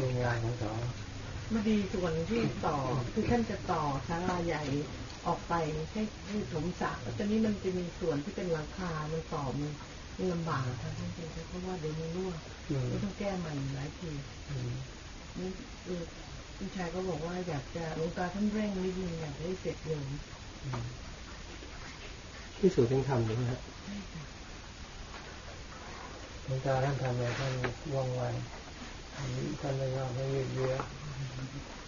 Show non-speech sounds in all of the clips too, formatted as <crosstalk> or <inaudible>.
คืองานของเขามาดีส่วนที่ต่อคือท่านจะต่อศาลาใหญ่ออกไปให้ให้ถมสระแล้วตอนนี้มันจะมีส่วนที่เป็นหลังคา มันต่อมันลำบากท่านท่านเพราะว่าเดี๋ยวมันรั่วก็ต้องแก้ใหม่หลายทีนี่เออพี่ชายก็บอกว่าอยากจะหลวงตาท่านเร่งนิดนึงอยากให้เสร็จเร็วที่สุดยังทำอยู่นะฮะหลวงตาท่านทำอะไรท่านว่องไว ท่านไม่ยอมให้ยืดเยื้อ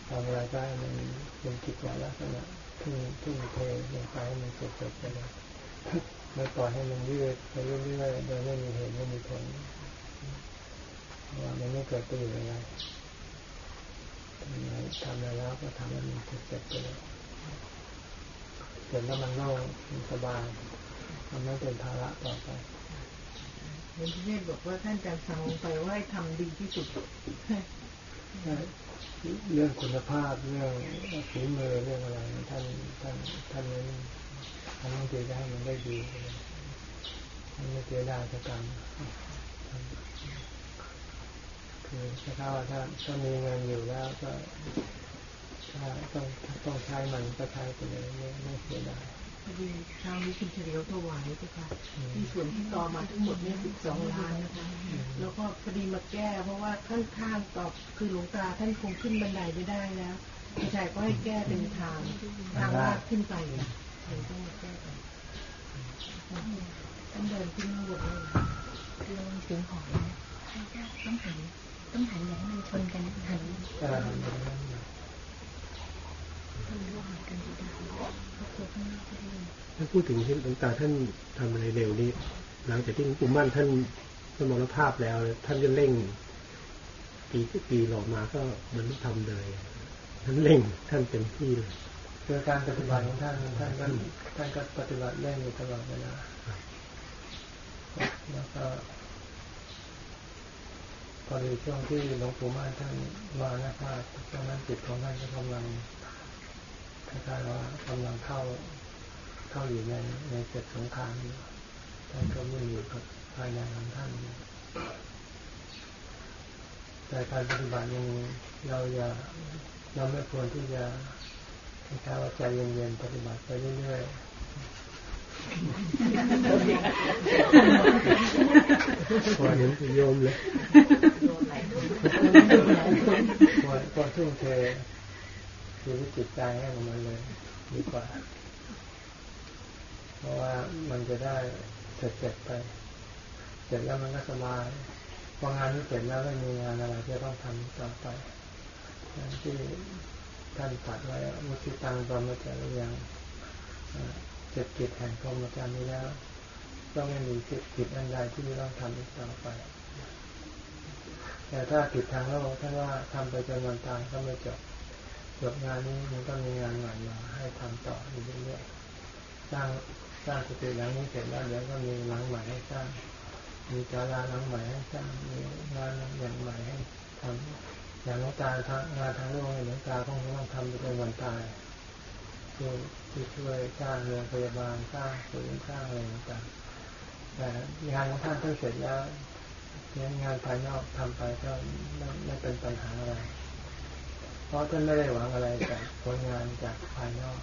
ทำอะไรก็ให้มันเป็นกิจลักษณะทุ่งทุ่งเทลงไปให้มันเสร็จๆไปเลยไม่ปล่อยให้มันยืดไปเรื่อยๆโดยไม่มีเหตุไม่มีผลว่ามันไม่เกิดประโยชน์อะไรทำอะไรแล้วก็ทำให้มันเสร็จไปเลยเสร็จแล้วมันโล่งมันสบายมันไม่เป็นภาระต่อไป เห็นที่เทศบอกว่าท่านจารย์สั่งไปว่าให้ทำดีที่สุดเรื่องคุณภาพเรื่องฝีมือเรื่องอะไรท่านท่านท่านนี้นท่านต้องเจได้มันได้ดีท่านไม่เจได้สักการคือถ้าว่าถ้าถ้ามีเงินอยู่แล้วก็ถ้าต้องต้องใช้มันก็ใช้ไปเลยไม่ไม่เสียดาย เช้านี้คุณเฉลียวถวายใช่ไหมที่ส่วนที่ต่อมาทั้งหมดเนี่ยสิบสองล้านนะคะ แล้วก็พอดีมาแก้เพราะว่าข้างๆต่อคือหลวงตาท่านคงขึ้นบันไดไม่ได้แล้วพี่ชายก็ให้แก้เป็นทางทางลาดขึ้นไปเลยต้องมาแก้กันต้องเดินขึ้นข้างบนเลยคือเสียงหอยต้องหันต้องหันอย่างมันชนกันหัน ถ้าพูดถึงที่หลวงตาท่านทำอะไรเร็วนี้ หลังจากที่หลวงปู่มั่นท่านสมรภาพแล้ว ท่านจะเร่ง ปีปีหล่อมาก็มันทำเลย ท่านเร่งท่านเป็นที่เลยคือการปฏิบัติของท่านท่านก็ท่านก็ปฏิบัติเร่งอยู่ตลอดเวลาแล้วก็พอดีช่วงที่หลวงปู่มั่นท่านมาหน้าพาตอนนั้นจิตของท่านก็กำลัง คล้ายๆว่ากำลังเข้าเข้าอยู่ในในเจ็ดสงครามอยู่ท่านก็ไม่อยู่กับภายในของท่านแต่การปฏิบัติยังเราอย่าเราไม่ควรที่จะคล้ายๆว่าใจเย็นๆปฏิบัติไปเรื่อยๆพอเห็นโยมเลยพอพอทุ่มเท ชีวิตจิตใจให้มันเลยดีกว่า เพราะว่ามันจะได้เสร็จๆไป เสร็จแล้วมันก็สบายพองานนี้เสร็จแล้วไม่มีงานอะไรที่ต้องทำต่อไปที่ท่านตัดไว้มุสิตังตอมาเจอยังเสร็จกิจแห่งพรหมจรรย์นี้แล้วก็ไม่มีกิจกิจอันใดที่ต้องทำอีกต่อไป แต่ถ้ากิจทางโลกท่านว่าทำไปจนวันตายก็ไม่จบ จบงานนี้มันก็มีงานใหม่มาให้ทำต่ออยู่เรื่อยๆสร้างสร้างสติหลังนี้เสร็จแล้วเดี๋ยวก็มีหลังใหม่ให้สร้าง มีจาราหลังใหม่ให้สร้างมีงานอย่างใหม่ให้ทำอย่างน้องตาทางงานทางโลกหลวงตาต้องต้องทำไปจนวันตายคือที่ช่วยสร้างโรงพยาบาลสร้างศูนย์สร้างอะไรต่างๆแต่งานของท่านท่านเสร็จแล้วงานภายนอกทำไปก็ไม่เป็นปัญหาอะไร เพราะท่านไม่ได้หวังอะไรจากผลงานจากภายนอก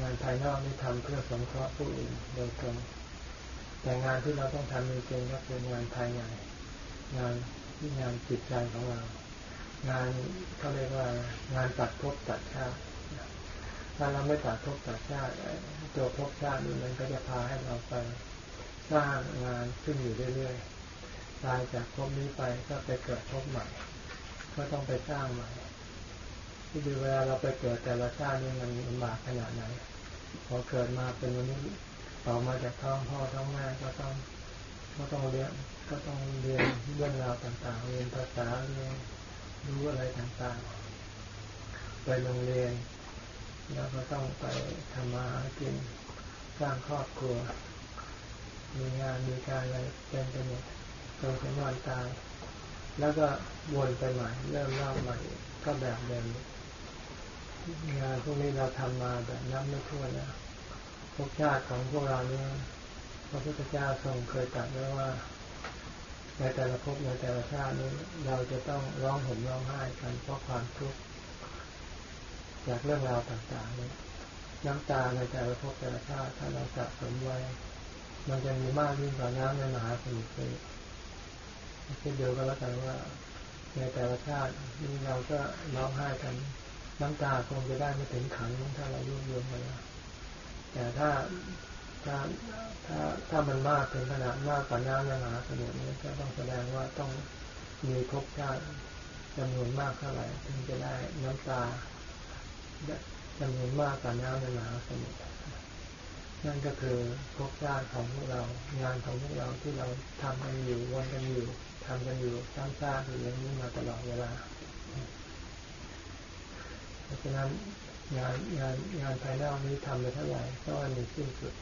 งานภายนอกนี่ทำเพื่อสงเคราะห์ผู้อื่นโดยตรงแต่งานที่เราต้องทำจริงๆก็คืองานภายในงานที่งานจิตใจของเรา งานเขาเรียกว่างานตัดภพตัดชาติถ้าเราไม่ตัดภพตัดชาติตัวภพชาตินี้มันก็จะพาให้เราไปสร้างงานขึ้นอยู่เรื่อยๆตายจากภพนี้ไปก็ไปเกิดภพใหม่ ก็ต้องไปสร้างใหม่ ที่ดูเวลาเราไปเกิดแต่ละชาตินี่มันลำบากขนาดไหนพอเกิดมาเป็นมนุษย์ต่อมาจากท้องพ่อท้องแม่ก็ต้องก็ต้องเรียนก็ต้องเรียนเรื่องราวต่างๆ เรียนภาษาเรียนรู้อะไรต่างๆ ไปโรงเรียน แล้วก็ต้องไปทำมาหากินสร้างครอบครัว มีงานมีการอะไรเป็นไปหมดจนถึงวันตายแล้วก็วนไปใหม่เริ่มเล่าใหม่ก็แบบเดิม งานพวกนี้เราทำมาแบบนับไม่ถ้วนแล้วพวกชาติของพวกเราเนี่ยพระพุทธเจ้าทรงเคยตรัสไว้ว่า ในแต่ละภพในแต่ละชาตินี้เราจะต้องร้องห่มร้องไห้กันเพราะความทุกข์จากเรื่องราวต่างๆนี้น้ำตาในแต่ละภพแต่ละชาติถ้าเราสะสมไว้ มันจะมีมากยิ่งกว่าน้ำในมหาสมุทรเลยคิดเดียวก็แล้วกันว่า ในแต่ละชาตินี่เราก็ร้องไห้กัน น้ำตาคงจะได้ไม่ถึงขันถ้าเรารวบรวมกันแล้วแต่ถ้าถ้าถ้าถ้ามันมากถึงขนาดมากกว่าน้ำในมหาสมุทรนี้ก็ต้องแสดงว่าต้องมีภพชาติจำนวนมากเท่าไหร่ถึงจะได้น้ำตาจำนวนมากกว่าน้ำในมหาสมุทรนั่นก็คือภพชาติของพวกเรางานของพวกเราที่เราทำกันอยู่วนกันอยู่ทำกันอยู่สร้างชาติอยู่อย่างนี้มาตลอดเวลา เพราะฉะนั้นงานงานงานภายนอกนี้ทำไปเท่าไหร่ก็ม่มีสิ้นสุด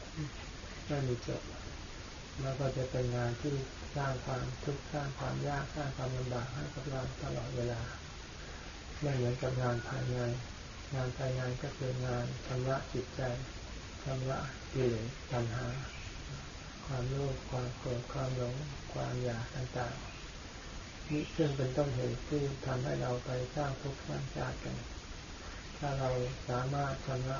ไม่มีจบ แล้วก็จะเป็นงานที่สร้างความทุกข์สร้างความยากสร้างความลำบากให้กับเราตลอดเวลาไม่เหมือนกับงานภายในงานภายในก็คืองานชำระจิตใจชำระกิเลสปัญหา ความโลภความโกรธความหลงความอยากต่างๆนี่ซึ่งเป็นต้นเหตุที่ทำให้เราไปสร้างทุกข์สร้างชาติกัน ถ้าเราสามารถชำระ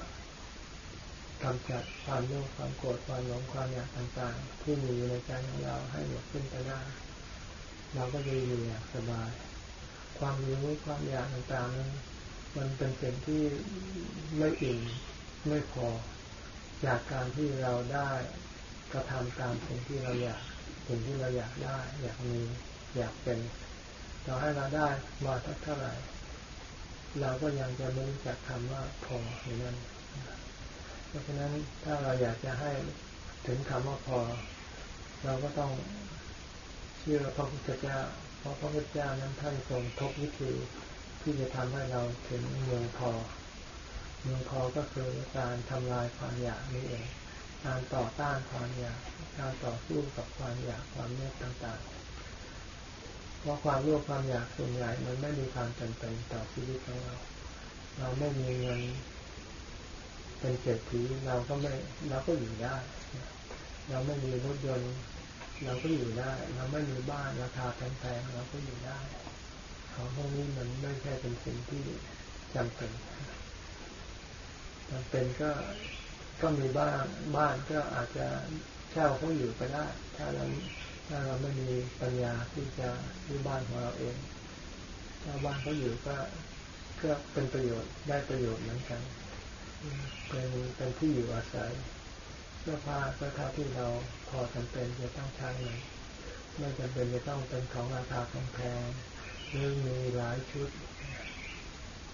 กำจัดความโลภความโกรธความหลงความอยากต่างๆ ที่มีอยู่ในใจของเราให้หมดสิ้นไปได้เราก็จะอยู่อย่างสบาย ความรู้ความอยากต่างๆนั้นมันเป็นสิ่งที่ไม่อิ่มไม่พอ จากการที่เราได้กระทำตามสิ่งที่เราอยากสิ่งที่เราอยากได้ อยากมีอยากเป็นเราให้เราได้มาทักเท่าไหร่ เราก็ยังจะไม่รู้จักคำว่าพออย่างนั้น เพราะฉะนั้นถ้าเราอยากจะให้ถึงคำว่าพอ เราก็ต้องเชื่อพระพุทธเจ้า เพราะพระพุทธเจ้านั้นท่านทรงทบวิธีที่จะทำให้เราถึงเมืองพอ เมืองพอก็คือการทำลายความอยากนี้เอง การต่อต้านความอยาก การต่อสู้กับความอยากความโลภต่างๆ เพราะความโลภความอยากส่วนใหญ่มันไม่มีความจำเป็นต่อชีวิตของเรา เราไม่มีเงินเป็นเศรษฐีเราก็ไม่เราก็อยู่ได้ เราไม่มีรถยนต์เราก็อยู่ได้ เราไม่มีบ้านราคาแพงๆเราก็อยู่ได้ ของพวกนี้มันไม่ใช่เป็นสิ่งที่จำเป็นจำเป็นก็ก็มีบ้านบ้านก็อาจจะเช่าเขาอยู่ก็ได้ ถ้าเรา ถ้าเราไม่มีปัญญาที่จะซื้อบ้านของเราเองถ้าบ้านเขาอยู่ก็ก็เป็นประโยชน์ได้ประโยชน์เหมือนกันเป็นเป็นที่อยู่อาศัยเสื้อผ้าก็เท่าที่เราพอจำเป็นจะต้องใช้เลยไม่จำเป็นจะต้องเป็นของราคาแพงๆหรือมีหลายชุด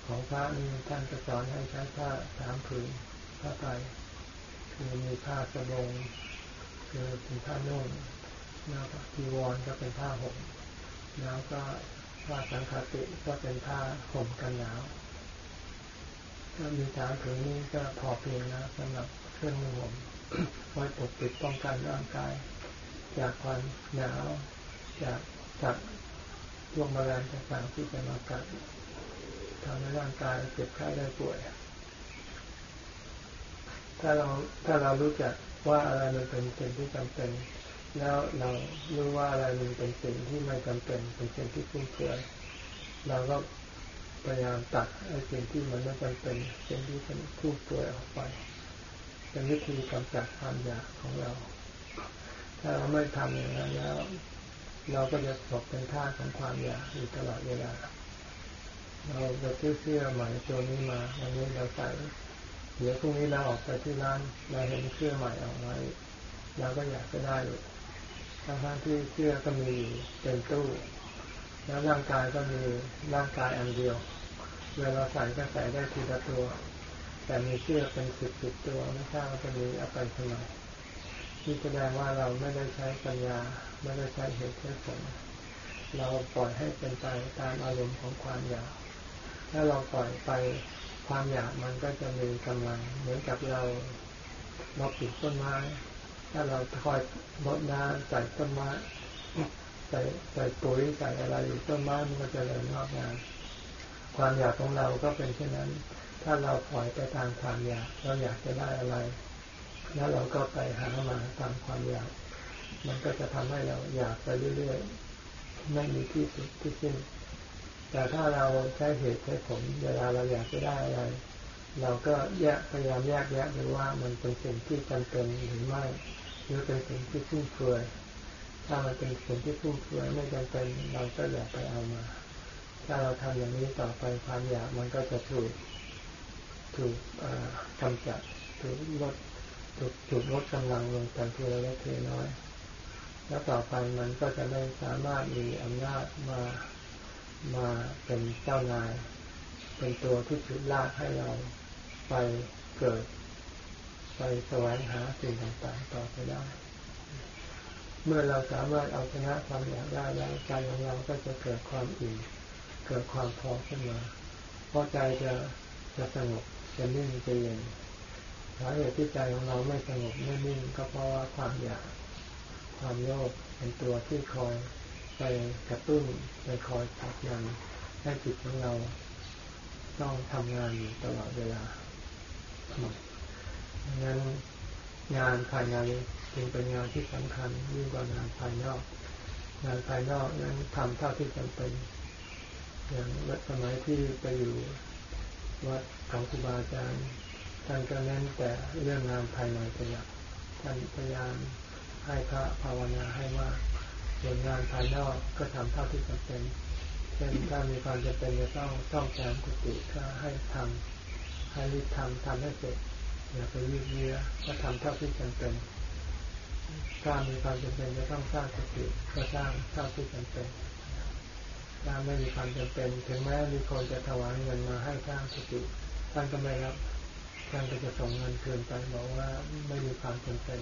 ของพระนี่ท่านจะสอนให้ใช้ผ้าสามผืนผ้าไตรคือมีผ้าสบงคือเป็นผ้านุ่ง แล้วก็ทีวรก็เป็นผ้าห่มแล้วก็ผ้าสังฆติก็เป็นผ้าห่มกันหนาวถ้ามีสามผืนนี้ก็พอเพียงนะสำหรับเครื่องมือห่มไว้ปกปิดป้องกันร่างกาย จากความหนาว จากจากพวกแมลงต่างๆที่จะมากัดทำให้ร่างกายเจ็บไข้ได้ป่วย ถ้าเราถ้าเรารู้จักว่าอะไรมันเป็นสิ่งที่จำเป็น แล้วเรารู้ว่าอะไรมันเป็นสิ่งที่ไม่จำเป็นเป็นสิ่งที่ฟุ่มเฟือยเราก็พยายามตัดไอ้สิ่งที่มันไม่จำเป็นสิ่งที่เป็นฟุ่มเฟือยออกไปเป็นวิธีกำจัดความอยากของเรา ถ้าเราไม่ทำอย่างนั้นแล้ว เราก็จะตกเป็นท่าของความอยากอยู่ตลอดเวลา เราจะซื้อเสื้อใหม่ตัวนี้มาวันนี้เราใส่เดี๋ยวพรุ่งนี้เราออกไปที่ร้านเราเห็นเสื้อใหม่ออกมาเราก็อยากจะได้ ทั้งที่เสื้อก็มีเต็มตู้ แล้วร่างกายก็มีร่างกายอันเดียว เวลาใส่ก็ใส่ได้ทีละตัว แต่มีเสื้อเป็นสิบสิบตัวไม่ทราบว่าจะมีอาไปทำไมที่แสดงว่าเราไม่ได้ใช้ปัญญา ไม่ได้ใช้เหตุใช้ผลเราปล่อยให้เป็นไปตามอารมณ์ของความอยาก ถ้าเราปล่อยไปความอยากมันก็จะมีกำลังเหมือนกับเราเราปลูกต้นไม้ ถ้าเราคอยรดน้ำใส่ต้นไม้ใส่ใส่ปุ๋ยใส่อะไรอยู่ต้นไม้มันก็จะเริญงอกงามความอยากของเราก็เป็นเช่นนั้น ถ้าเราปล่อยไปตามความอยาก เราอยากจะได้อะไร แล้วเราก็ไปหามาตามความอยาก มันก็จะทำให้เราอยากไปเรื่อยๆไม่มีที่สุดที่สิ้นแต่ถ้าเราใช้เหตุใช้ผลเวลาเราอยากจะได้อะไร เราก็แยกพยายามแยกแยะดูว่ามันเป็นสิ่งที่จำเป็นหรือไม่ หรือเป็นสิ่งที่ฟุ่มเฟือยถ้ามันเป็นสิ่งที่ฟุ่มเฟือยไม่จำเป็นเราก็อย่าไปเอามา ถ้าเราทำอย่างนี้ต่อไปความอยากมันก็จะถูกถูกกำจัดถูกลดถูกถูกลดกำลังลงแต่เพียงเล็กน้อย แล้วต่อไปมันก็จะไม่สามารถมีอำนาจมามาเป็นเจ้านาย เป็นตัวที่ฉุดลากให้เราไปเกิด ไปแสวงหาสิ่งต่างๆต่อไปได้ เมื่อเราสามารถเอาชนะความอยากได้แล้วใจของเราก็จะเกิดความอิ่มเกิดความพอขึ้นมา เพราะใจจะจะสงบจะนิ่งจะเย็นสาเหตุที่ใจของเราไม่สงบไม่นิ่งก็เพราะว่าความอยากความโลภเป็นตัวที่คอยไปกระตุ้นไปคอยผลักดันให้จิตของเราต้องทำงานอยู่ตลอดเวลา ดังนั้นงานภายในจึงเป็นงานที่สำคัญยิ่งกว่างานภายนอก งานภายนอกนั้นทำเท่าที่จำเป็น อย่างวัดสมัยที่ไปอยู่วัดของครูบาอาจารย์ท่านก็เน้นแต่เรื่องงานภายในเป็นหลักท่านพยายามให้พระภาวนาให้ว่าส่วนงานภายนอกก็ทำเท่าที่จำเป็นเช่นถ้ามีความจำเป็นจะต้องซ่อมแซมกุฏิก็ให้ทำให้รีบทำทำให้เสร็จ อย่าไปยืดเยื้อก็ทำเท่าที่จำเป็นถ้ามีความจำเป็นจะต้องสร้างกุฏิก็สร้างเท่าที่จำเป็นถ้าไม่มีความจำเป็น ถึงแม้มีคนจะถวายเงินมาให้สร้างกุฏิท่านก็ไม่รับท่านก็จะส่งเงินคืนไปบอกว่าไม่มีความจำเป็น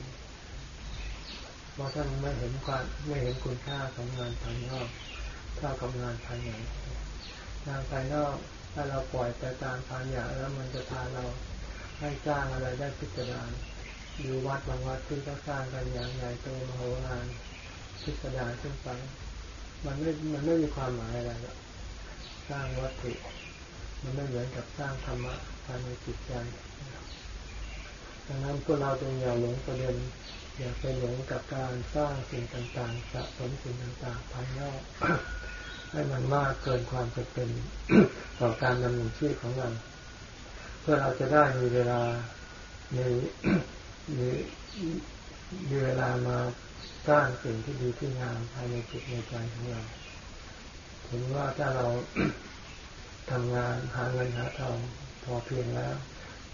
เพราะท่านไม่เห็นความไม่เห็นคุณค่าของงานภายนอกเท่ากับงานภายในงานภายนอกถ้าเราปล่อยไปตามความอยากแล้วมันจะพาเรา ให้สร้างอะไรได้พิจารณาดูวัดบางวัดที่เขาสร้างกันอย่างใหญ่โตมโหฬารพิสดารขึ้นไป มันไม่ มันไม่มีความหมายอะไรหรอกสร้างวัตถุ มันไม่เหมือนกับสร้างธรรมะภายในจิตใจดังนั้นพวกเราจึงอย่าหลงประเด็นอย่าไปหลงกับการสร้างสิ่งต่างๆสะสมสิ่งต่างๆภายนอกให้มันมากเกินความจะเป็นต่อการดำเนินชีวิตของเรา เพื่อเราจะได้มีเวลามีมีมีเวลามาสร้างสิ่งที่ดีที่งามภายในจิตในใจของเราถึงว่าถ้าเราทำงานหาเงินหาทองพอเพียงแล้ว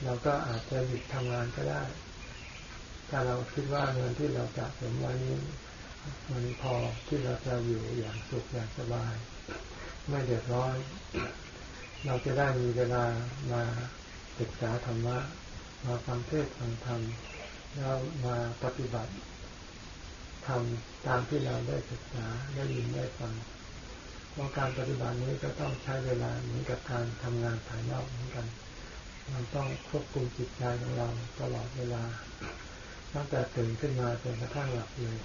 เราก็อาจจะหยุดทำงานก็ได้ ถ้าเราคิดว่าเงินที่เราจะสมไว้นี้มันพอที่เราจะอยู่อย่างสุขอย่างสบาย ไม่เดือดร้อน เราจะได้มีเวลามา ศึกษาธรรมะ มาฟังเทศฟังธรรมแล้วมาปฏิบัติทำตามที่เราได้ศึกษาได้ยินได้ฟังเพราะการปฏิบัตินี้ก็ต้องใช้เวลาเหมือนกับการทำงานภายนอกเหมือนกันเราต้องควบคุมจิตใจของเราตลอดเวลา ตั้งแต่ตื่นขึ้นมาจนกระทั่งหลับเลย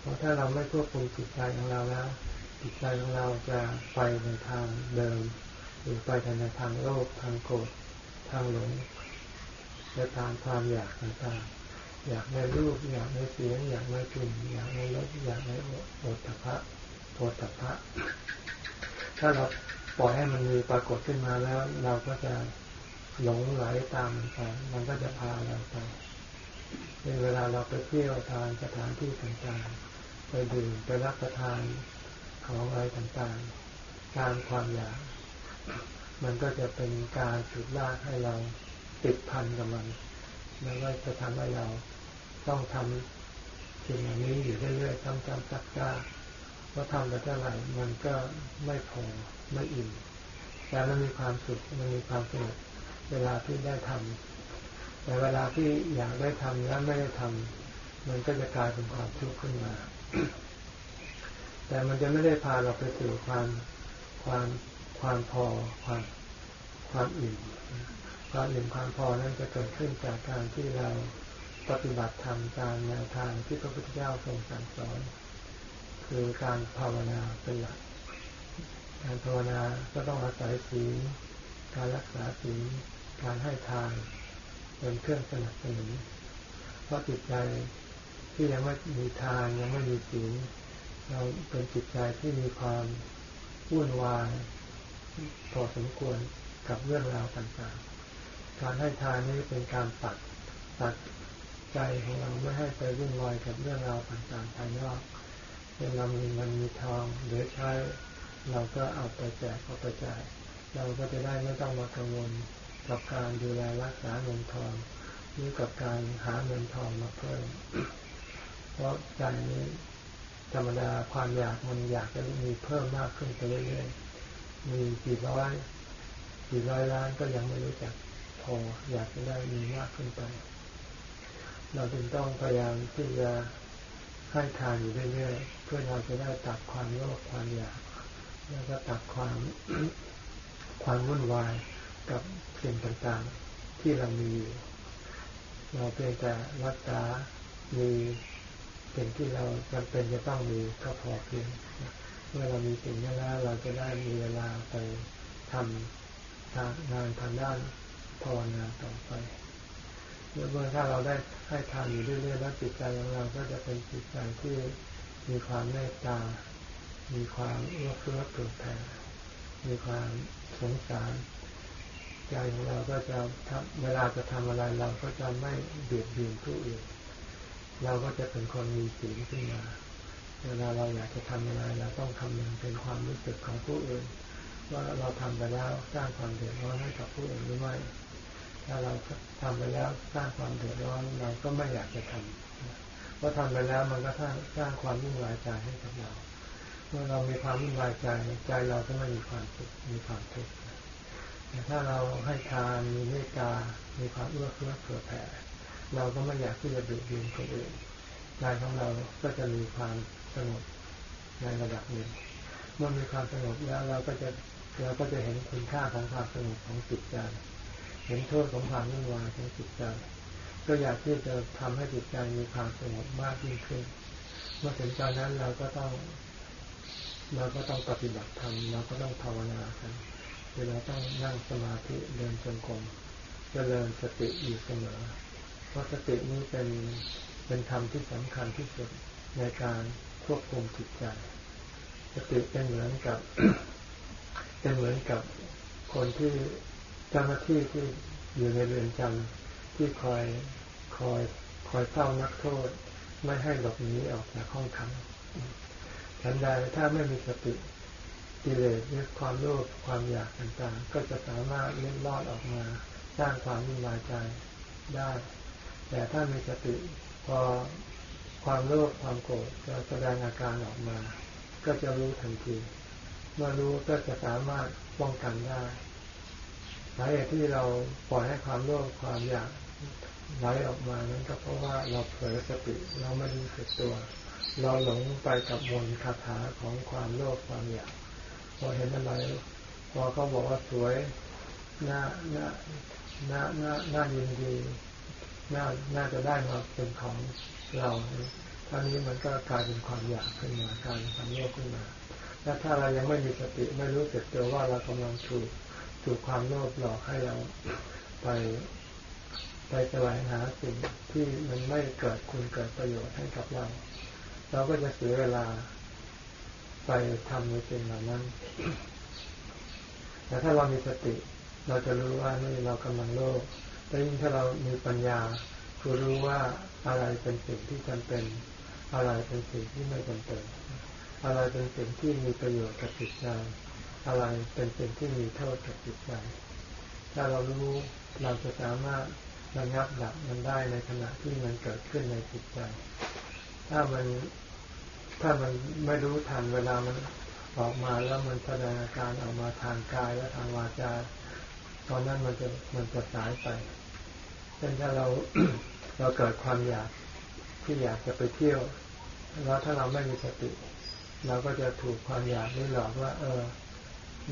เพราะถ้าเราไม่ควบคุมจิตใจของเราแล้ว จิตใจของเราจะไปในทางเดิมหรือไปในทางโลภทางโกรธ ทางหลงไปตามความอยากต่างๆอยากในรูปอยากในเสียง อยากในกลิ่นอยากในรสอยากในโอตพะโอตพะถ้าเราปล่อยให้มันมีปรากฏขึ้นมาแล้ว เราก็จะหลงไหลตามมันไปมันก็จะพาเราไปในเวลาเราไปเที่ยวทานสถานที่ต่างๆ ไปดื่มไปรับประทานของอะไรต่างๆ ตามความอยาก มันก็จะเป็นการฉุดลากให้เราติดพันกับมันแล้วก็จะทำให้เราต้องทำสิ่งอย่างนี้อยู่เรื่อยๆซ้ำๆซักๆเพราทำไปเท่าไหร่มันก็ไม่พอไม่อิ่มแต่มันมีความสุขมันมีความสนุกเวลาที่ได้ทำแต่เวลาที่อยากได้ทำแล้วไม่ได้ทำมันก็จะกลายเป็นความทุกข์ขึ้นมา แต่มันจะไม่ได้พาเราไปสู่ความความ ความพอความความอิ่มความอิ่มความพอนั้นจะเกิดขึ้นจากการที่เราปฏิบัติธรรมตามแนวทางที่พระพุทธเจ้าทรงสั่งสอน คือการภาวนาเป็นหลัก การภาวนาก็ต้องอาศัยศีลการรักษาศีลการให้ทานเป็นเครื่องสนับสนุนเพราะจิตใจที่ยังไม่มีทานยังไม่มีศีลเราเป็นจิตใจที่มีความวุ่นวาย พอสมควรกับเรื่องราวต่างๆ การให้ทานนี้เป็นการตัดตัดใจของเราไม่ให้ไปวุ่นวายกับเรื่องราวต่างๆภายนอกเวลามีเงินมีทองเหลือใช้เราก็เอาไปแจกเอาไปจ่ายเราก็จะได้ไม่ต้องมากังวลกับการดูแลรักษาเงินทองหรือกับการหาเงินทองมาเพิ่ม เพราะใจนี้ธรรมดาความอยากมันอยากจะมีเพิ่มมากขึ้นไปเรื่อยๆ มีกี่ร้อยกี่ร้อยล้านก็ยังไม่รู้จักพออยากจะได้มีมากขึ้นไป เราจึงต้องพยายามที่จะให้ทานอยู่เรื่อยๆเพื่อเราจะได้ตัดความโลภความอยากแล้วก็ตัดความความวุ่นวายกับสิ่งต่างๆที่เรามีอยู่เราเพียงแต่รักษามีสิ่งที่เราจำเป็นจะต้องมีก็พอเพียง เมื่อเรามีสิ่งนี้แล้วเราจะได้มีเวลาไปทำงานทางด้านภาวนาต่อไปเมื่อถ้าเราได้ให้ทานอยู่เรื่อยๆแล้วจิตใจของเราก็จะเป็นจิตใจที่มีความเมตตา มีความเอื้อเฟื้อเผื่อแผ่มีความสงสารใจของเราก็จะทำเวลาจะทำอะไรเราก็จะไม่เบียดเบียนผู้อื่น เราก็จะเป็นคนมีศีลขึ้นมา เวลาเราอยากจะทำอะไรเราต้องคำนึงเป็นความรู้สึกของผู้อื่น ว่าเราทำไปแล้วสร้างความเดือดร้อนให้กับผู้อื่นหรือไม่ถ้าเราทำไปแล้วสร้างความเดือดร้อนเราก็ไม่อยากจะทำเพราะทำไปแล้วมันก็สร้างสร้างความวุ่นวายใจให้กับเรา เมื่อเรามีความวุ่นวายใจใจเราก็ไม่มีความสุขมีความทุกข์แต่ถ้าเราให้ทานมีเมตตา มีความเอื้อเฟื้อเผื่อแผ่ เราก็ไม่อยากที่จะเบียดเบียนคนอื่นใจของเราก็จะมีความ สงบในระดับหนึ่งเมื่อมีความสงบแล้วเราก็จะเราก็จะเห็นคุณค่าของความสงบของจิตใจ เห็นโทษของความวุ่นวายของจิตใจ ก็อยากที่จะทำให้จิตใจมีความสงบมากยิ่งขึ้น เมื่อถึงตอนนั้นเราก็ต้องเราก็ต้องปฏิบัติธรรมเราก็ต้องภาวนากันเวลาต้องนั่งสมาธิเดินจงกรมเจริญสติอยู่เสมอ เพราะสตินี้เป็นเป็นธรรมที่สำคัญที่สุดในการ ควบคุมจิตใจสติเป็นเหมือนกับเป็นเหมือนกับคนที่เจ้าหน้าที่ที่อยู่ในเรือนจำที่คอยคอยคอยเฝ้านักโทษ ไม่ให้หลบหนีออกจากห้องขังฉันใดถ้าไม่มีสติกิเลสเนี่ยความโลภความอยากต่างๆ ก็จะสามารถเล่นลอดออกมา สร้างความวุ่นวายใจได้ แต่ถ้ามีสติพอ ความโลภความโกรธจะแสดงอาการออกมา ก็จะรู้ทันที เมื่อรู้ก็จะสามารถป้องกันได้สาเหตุที่เราปล่อยให้ความโลภความอยากไหลออกมานั้นก็เพราะว่าเราเผลอสติเราไม่รู้สึกตัว เราหลงไปกับมนคาถาของความโลภความอยากพอเห็นอะไรพอเขาบอกว่าสวยน่าน่าน่าน่าน่ายินดีน่าน่าจะได้มาเป็นของ เราท่านี้มันก็กลายเป็นความอยากขึ้นมาการทำโลภขึ้นมา และถ้าเรายังไม่มีสติไม่รู้สึกตัวว่าเรากำลังถูกถูกความโลภหลอกให้เราไปไปแสวงหาสิ่งที่มันไม่เกิดคุณเกิดประโยชน์ให้กับเรา เราก็จะเสียเวลาไปทำในสิ่งเหล่านั้น แต่ถ้าเรามีสติ เราจะรู้ว่านี่เรากำลังโลภแต่ยิ่งถ้าเรามีปัญญาคือรู้ว่า อะไรเป็นสิ่งที่จำเป็น อะไรเป็นสิ่งที่ไม่จำเป็น อะไรเป็นสิ่งที่มีประโยชน์กับจิตใจอะไรเป็นสิ่งที่มีโทษกับจิตใจถ้าเรารู้เราจะสามารถระงับดับมันได้ในขณะที่มันเกิดขึ้นในจิตใจ ถ้ามันถ้ามันไม่รู้ทันเวลามันออกมาแล้วมันแสดงอาการออกมาทางกายและทางวาจา ตอนนั้นมันจะมันจะสายไปเช่นถ้าเรา เราเกิดความอยากที่อยากจะไปเที่ยวแล้วถ้าเราไม่มีสติ เราก็จะถูกความอยากนี่หลอกว่า เออ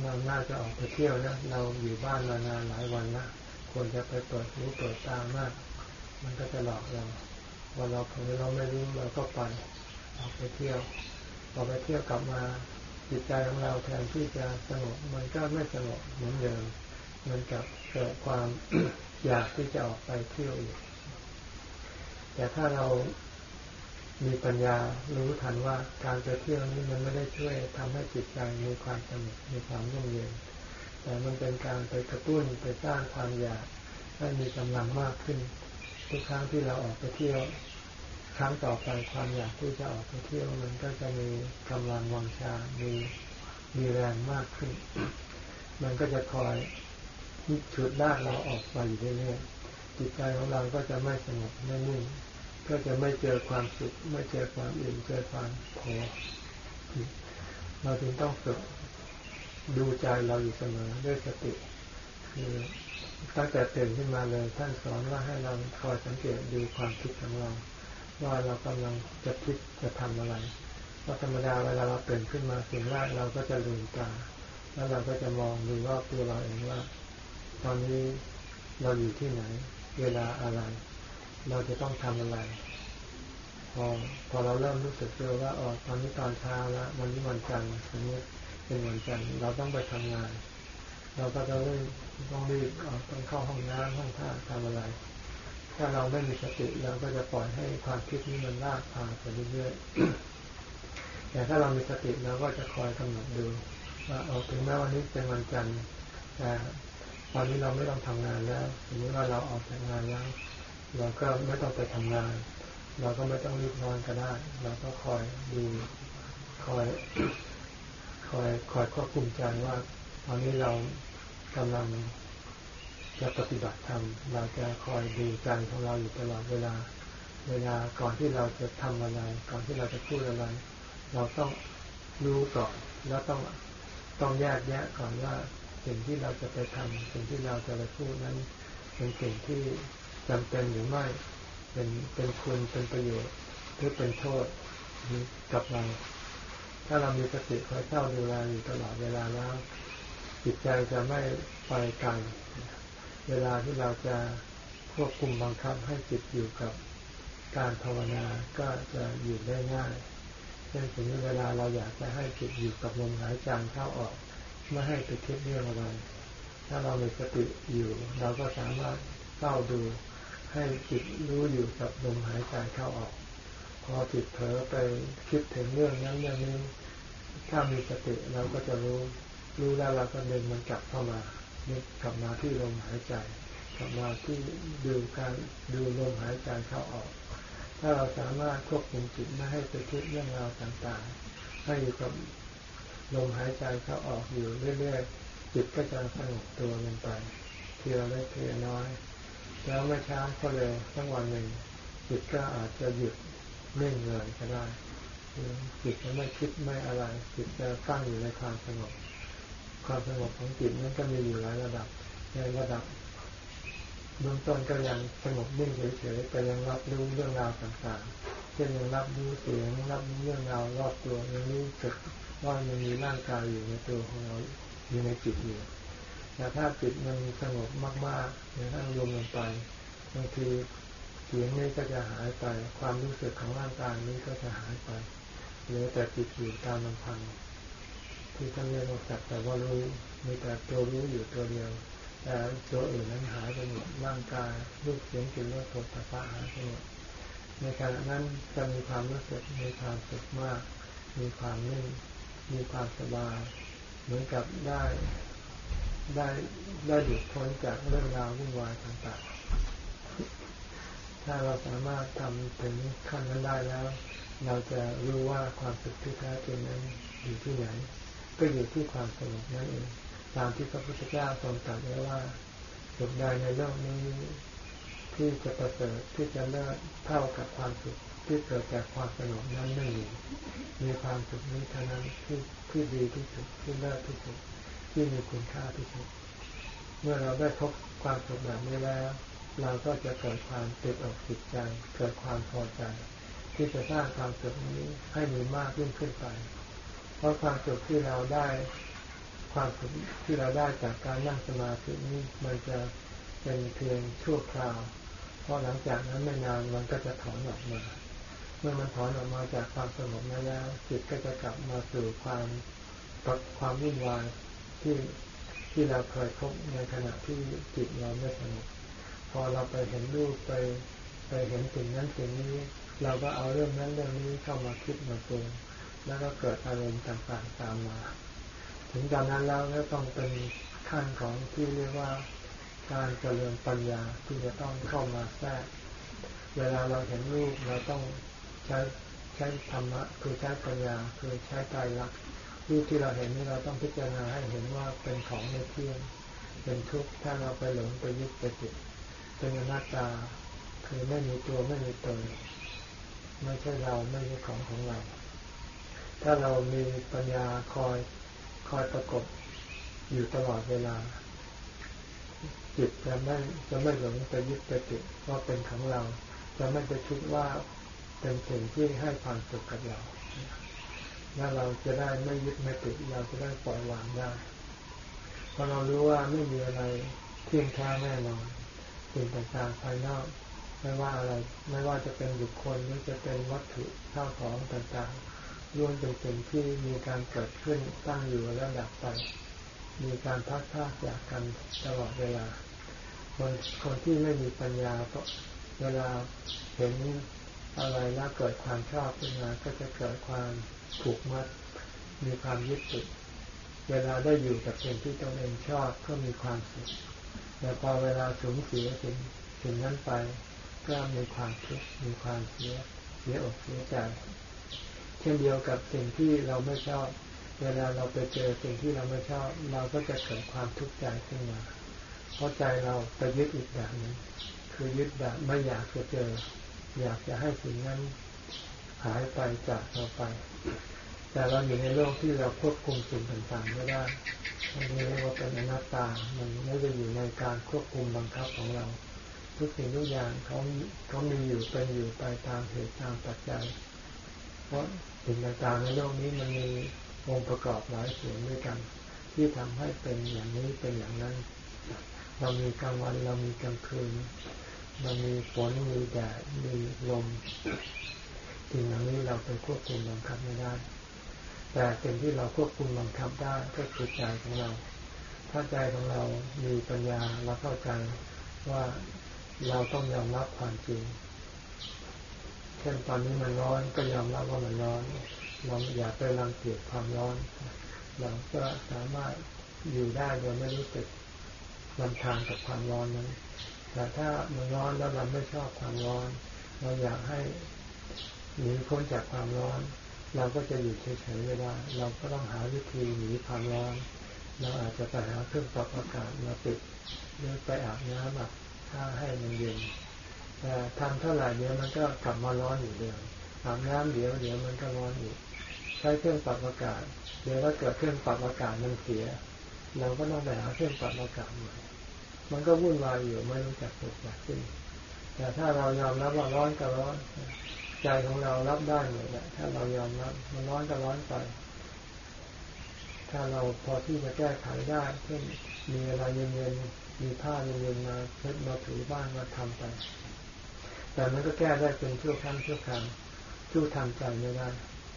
เราน่าจะออกไปเที่ยวนะเราอยู่บ้านมานานหลายวันนะควรจะไปเปิดหูเปิดตามาก มันก็จะหลอกเราว่าเราเผลอเราไม่รู้เราก็ไปออกไปเที่ยวออกไปเที่ยวกลับมาจิตใจของเราแทนที่จะสงบมันก็ไม่สงบเหมือนเดิมมันกับเกิดความอยากที่จะออกไปเที่ยวอีก แต่ถ้าเรามีปัญญารู้ทันว่าการไปเที่ยวนี้มันไม่ได้ช่วยทำให้จิตใจมีความสงบมีความร่มเย็นแต่มันเป็นการไปกระตุ้นไปสร้างความอยากให้มีกำลังมากขึ้น ทุกครั้งที่เราออกไปเที่ยวครั้งต่อไปความอยากที่จะออกไปเที่ยวมันก็จะมีกำลังวังชา มีมีแรงมากขึ้น มันก็จะคอยฉุดลากเราออกไปอยู่เรื่อยๆจิตใจของเราก็จะไม่สงบไม่นิ่ง ก็จะไม่เจอความสุข ไม่เจอความอิ่มเจอความพอเราจึงต้องฝึกดูใจเราอยู่เสมอด้วยสติคือตั้งแต่ตื่นขึ้นมาเลยท่านสอนว่าให้เราคอยสังเกตดูความคิดของเรา ว่าเรากำลังจะคิดจะทำอะไรเพราะธรรมดาเวลาเราตื่นขึ้นมาสิ่งแรกเราก็จะลืมตา แล้วเราก็จะมองดูรอบตัวเราเองว่า ตอนนี้เราอยู่ที่ไหน เวลาอะไร เราจะต้องทำอะไร พอพอเราเริ่มรู้สึกเจอว่าอ๋อตอนนี้ตอนเช้าแล้ว วันนี้วันจันทร์สมมติเป็นวันจันทร์เราต้องไปทำงาน เราก็จะเริ่มต้องรีบต้องเข้าห้องน้ำห้องท่าทำอะไร ถ้าเราไม่มีสติเราก็จะปล่อยให้ความคิดนี้มันลากพาไปเรื่อยๆแต่ถ้าเรามีสติเราก็จะคอยกำหนดดูว่าเอาถึงแม้วันนี้เป็นวันจันทร์แต่ตอนนี้เราไม่ต้องทำงานแล้วสมมติว่าเราออกจากงานแล้ว เราก็ไม่ต้องไปทำงาน เราก็ไม่ต้องรีบนอนก็ได้ เราก็คอยดูคอยคอยคอยควบคุมใจว่าตอนนี้เรากำลังจะปฏิบัติธรรมเราจะคอยดูใจของเราอยู่ตลอดเวลา เวลาก่อนที่เราจะทำอะไร ก่อนที่เราจะพูดอะไร เราต้องรู้ก่อนแล้วต้องต้องแยกแยะก่อนว่าสิ่งที่เราจะไปทำสิ่งที่เราจะไปพูดนั้นเป็นสิ่งที่ จำเป็นหรือไม่ เป็นเป็นคุณเป็นประโยชน์หรือเป็นโทษกับเรา ถ้าเรามีสติคอยเฝ้าดูแลอยู่ตลอดเวลาแล้วจิตใจจะไม่ไปไกลเวลาที่เราจะควบคุมบังคับให้จิตอยู่กับการภาวนาก็จะอยู่ได้ง่ายเช่นถึงเวลาเราอยากจะให้จิตอยู่กับลมหายใจเข้าออกไม่ให้ไปคิดเรื่องอะไร ถ้าเรามีสติอยู่ เราก็สามารถเฝ้าดู ให้จิตรู้อยู่กับลมหายใจเข้าออก พอจิตเผลอไปคิดถึงเรื่องนั้นเรื่องนี้ถ้ามีสติเราก็จะรู้รู้แล้วเราก็เดินมันกลับเข้ามานี่กลับมาที่ลมหายใจ กลับมาที่ดูการดูลมหายใจเข้าออก ถ้าเราสามารถควบคุมจิตไม่ให้ไปคิดเรื่องราวต่างๆ ให้อยู่กับลมหายใจเข้าออกอยู่เรื่อยๆจิตก็จะสงบตัวลงไปเทียเล็กเทียน้อย แล้วไม่ช้าก็เลยสักวันหนึ่งจิตก็อาจจะหยุดนิ่งเลยก็ได้จิตจะไม่คิดไม่อะไรจิตจะตั้งอยู่ในความสงบความสงบของจิตนั้นก็มีอยู่หลายระดับในระดับเบื้องต้นก็ยังสงบนิ่งเฉยๆแต่ยังรับรู้เรื่องราวต่างๆเช่นยังรับรู้เสียงรับรู้เรื่องราวรอบตัวยังรู้สึกว่ามันมีร่างกายอยู่ในตัวของเราอยู่ในจิตอยู่ แต่ถ้าจิตมันสงบมากๆในทั้งรวมลงไปบางทีเสียงนี้ก็จะหายไป ความรู้สึกของร่างกายนี้ก็จะหายไปเหลือแต่จิตอยู่ตามลำพังที่ท่านเรียกว่าสักแต่ว่ารู้มีแต่ตัวรู้อยู่ตัวเดียวแต่ตัวอื่นนั้นหายไปหมดร่างกายรูปเสียงกลิ่นรสโผฏฐัพพะหายไปหมดในขณะนั้นจะมีความรู้สึกมีความสุขมาก มีความนิ่งมีความสบายเหมือนกับได้ ได้ได้หลุดพ้นจากเรื่องราววุ่นวายต่างๆ ถ้าเราสามารถทำถึงขั้นนั้นได้แล้ว เราจะรู้ว่าความสุขที่แท้จริงนั้นอยู่ที่ไหน ก็อยู่ที่ความสงบนั่นเองตามที่พระพุทธเจ้าทรงตรัสไว้ว่าสุขใดในโลกนี้ที่จะประเสริฐที่จะเลิศเท่ากับความสุขที่เกิดจากความสงบนั้นไม่มีมีความสุขนี้เท่านั้นที่ที่ดีที่สุดที่เลิศที่สุด ที่มีคุณค่าที่สุด เมื่อเราได้พบความสุขแบบนี้แล้ว เราก็จะเกิดความติดอกติดใจ เกิดความพอใจ ที่จะสร้างความสุขนี้ให้มีมากยิ่งขึ้นไป เพราะความสุขที่เราได้ความสุขที่เราได้จากการนั่งสมาธินี้มันจะเป็นเพียงชั่วคราว เพราะหลังจากนั้นไม่นานมันก็จะถอนออกมา เมื่อมันถอนออกมาจากความสงบนั้นแล้วจิตก็จะกลับมาสู่ความความวุ่นวาย ที่ที่เราเคยพบในขณะที่จิตเราไม่สงบพอเราไปเห็นรูปไป ไปเห็นสิ่งนั้นสิ่งนี้ เราก็เอาเรื่องนั้นเรื่องนี้เข้ามาคิดมาปรุงแล้วก็เกิดอารมณ์ต่างๆตามมา ถึงตอนนั้นแล้วก็ต้องเป็นขั้นของที่เรียกว่าการเจริญปัญญาที่จะต้องเข้ามาแทรก เวลาเราเห็นรูปเราต้องใช้ใช้ธรรมะคือใช้ปัญญาคือใช้ใจรัก รูปที่เราเห็นนี่เราต้องพิจารณาให้เห็นว่าเป็นของไม่เที่ยง เป็นทุกข์ถ้าเราไปหลงไปยึดไปติดเป็นอนัตตาคือไม่มีตัวไม่มีตนไม่ใช่เราไม่ใช่ของของเรา ถ้าเรามีปัญญาคอยคอยประกบอยู่ตลอดเวลา จิตจะไม่จะไม่หลงไปยึดไปติดว่าเป็นของเรา จะไม่ไปคิดว่าเป็นสิ่งที่ให้ความสุขกับเรา แล้วเราจะได้ไม่ยึดไม่ติดเราจะได้ปล่อยวางได้เพราะเรารู้ว่าไม่มีอะไรเที่ยงแท้แน่นอนสิ่งต่างๆภายนอก ไม่ว่าอะไรไม่ว่าจะเป็นบุคคลหรือจะเป็นวัตถุข้าวของต่างๆล้วนเป็นสิ่งที่มีการเกิดขึ้นตั้งอยู่แล้วดับไป มีการพัดพาจากกันตลอดเวลาคนคนที่ไม่มีปัญญาก็เวลาเห็นอะไรแล้วเกิดความชอบขึ้นมาก็จะเกิดความ ผูกมัด มีความยึดติดเวลาได้อยู่กับสิ่งที่ตนเองชอบก็มีความสุขแต่พอเวลาสูญเสียสิ่งสิ่งนั้นไป ก็มีความทุกข์มีความเสียเสียอกเสียใจเช่นเดียวกับสิ่งที่เราไม่ชอบ เวลาเราไปเจอสิ่งที่เราไม่ชอบ เราก็จะเกิดความทุกข์ใจขึ้นมา เพราะใจเราไปยึดอีกแบบนึงคือยึดแบบไม่อยากจะเจอ อยากจะให้สิ่งนั้นหายไปจากเราไปแต่เราอยู่ในโลกที่เราควบคุมสิ่งต่างๆไม่ได้อันนี้เรียกว่าเป็นอนัตตา มันไม่ได้อยู่ในการควบคุมบังคับของเรา ทุกสิ่งทุกอย่างเขาเขามีอยู่เป็นอยู่ไปตามเหตุตามปัจจัย เพราะสิ่งต่างๆในโลกนี้มันมีองค์ประกอบหลายส่วนด้วยกัน ที่ทำให้เป็นอย่างนี้เป็นอย่างนั้น เรามีกลางวันเรามีกลางคืนเรามีฝนมีแดดมีลม สิ่งเหล่านี้เราไปควบคุมบังคับไม่ได้ แต่สิ่งที่เราควบคุมบังคับได้ก็คือใจของเรา ถ้าใจของเรามีปัญญาเราเข้าใจว่าเราต้องยอมรับความจริง เช่นตอนนี้มันร้อนก็ยอมรับว่ามันร้อน เราอย่าไปรังเกียจความร้อน เราก็สามารถอยู่ได้โดยไม่รู้สึกลำทางกับความร้อนนั้น แต่ถ้ามันร้อนแล้วเราไม่ชอบความร้อน เราอยากให้ หนีพ้นจากความร้อน เราก็จะอยู่เฉยๆไม่ได้เราก็ต้องหาวิธีหนีความร้อนเราอาจจะไปหาเครื่องปรับอากาศมาติดหรือไปอาบน้ำแบบถ้าให้มันเย็นแต่ทำเท่าไหร่เดี๋ยวมันก็กลับมาร้อนอยู่เดิมอาบน้ำเดี๋ยวเดี๋ยวมันก็ร้อนอีกใช้เครื่องปรับอากาศ เดี๋ยวถ้าเกิดเครื่องปรับอากาศมันเสีย เราก็ต้องไปหาเครื่องปรับอากาศใหม่มันก็วุ่นวายอยู่ไม่รู้จักตกจากสิ้นแต่ถ้าเรายอมรับว่าร้อนก็ร้อน ใจของเรารับได้หมดแหละถ้าเรายอมรับมันร้อนก็ร้อนไป ถ้าเราพอที่จะแก้ไขได้เช่นมีอะไรเย็นๆมีผ้าเย็นๆมาเช็ดมาถูบ้านมาทำไป แต่มันก็แก้ได้เป็นชั่วครั้งชั่วคราวชั่วทำใจไม่ได้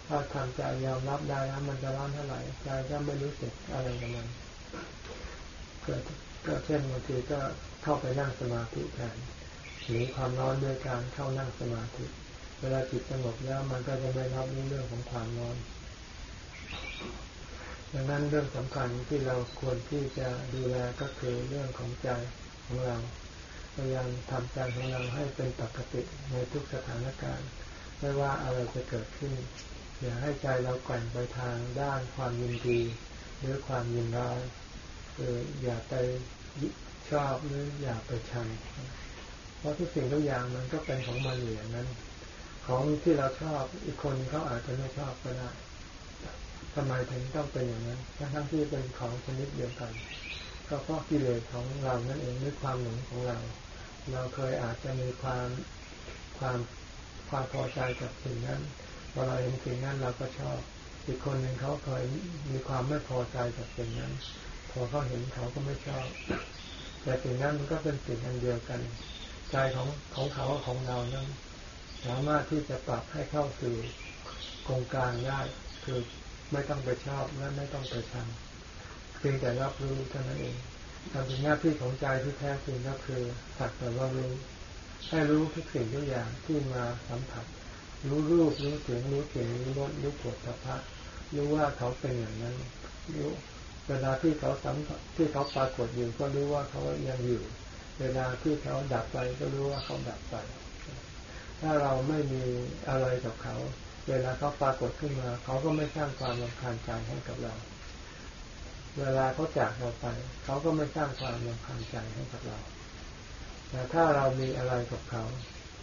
ถ้าทำใจยอมรับได้แล้วมันจะร้อนเท่าไหร่ใจก็ไม่รู้สึกอะไรกับมันเกิดก็เช่นบางทีก็เข้าไปนั่งสมาธิแทนหนีความร้อนด้วยการเข้านั่งสมาธิ เวลาจิตสงบแล้วมันก็จะไม่รับรู้เรื่องของความร้อน ดังนั้นเรื่องสำคัญที่เราควรที่จะดูแลก็คือเรื่องของใจของเราพยายามทำใจของเราให้เป็นปกติในทุกสถานการณ์ ไม่ว่าอะไรจะเกิดขึ้น อย่าให้ใจเราแกว่งไปทางด้านความยินดีหรือความยินร้ายคืออย่าไปชอบหรืออย่าไปชังเพราะทุกสิ่งทุกอย่างมันก็เป็นของมันอยู่อย่างนั้น ของที่เราชอบอีกคนเขาอาจจะไม่ชอบก็ได้ทำไมถึงต้องเป็นอย่างนั้นทั้งที่เป็นของชนิดเดียวกัน ก็เพราะกิเลสของเรานั่นเองด้วยความหลงของเรา เราเคยอาจจะมีความความความพอใจกับสิ่งนั้นพอเราเห็นสิ่งนั้นเราก็ชอบ อีกคนหนึ่งเขาเคยมีความไม่พอใจกับสิ่งนั้น พอเขาเห็นเขาก็ไม่ชอบ แต่สิ่งนั้นมันก็เป็นสิ่งอันเดียวกัน ใจของของเขาของเรานั้น สามารถที่จะปรับให้เข้าสู่โครงการได้คือไม่ต้องไปชอบและไม่ต้องไปชังเพียงแต่รับรู้เท่านั้นเองทำเป็นหน้าที่ของใจที่แท้จริงก็คือสักแต่ว่ารู้ให้รู้ทุกสิ่งทุกอย่างที่มาสัมผัส รู้รูปรู้เสียงรู้กลิ่นรู้รสรู้ปวดสะพะรู้ว่าเขาเป็นอย่างนั้นรู้เวลาที่เขาสัมที่เขาปรากฏอยู่ก็รู้ว่าเขายังอยู่ เวลาที่เขาดับไปก็รู้ว่าเขาดับไป ถ้าเราไม่มีอะไรกับเขา เวลาเขาปรากฏขึ้นมา เขาก็ไม่สร้างความรำคาญใจให้กับเรา เวลาเขาจากเราไป เขาก็ไม่สร้างความรำคาญใจให้กับเรา แต่ถ้าเรามีอะไรกับเขา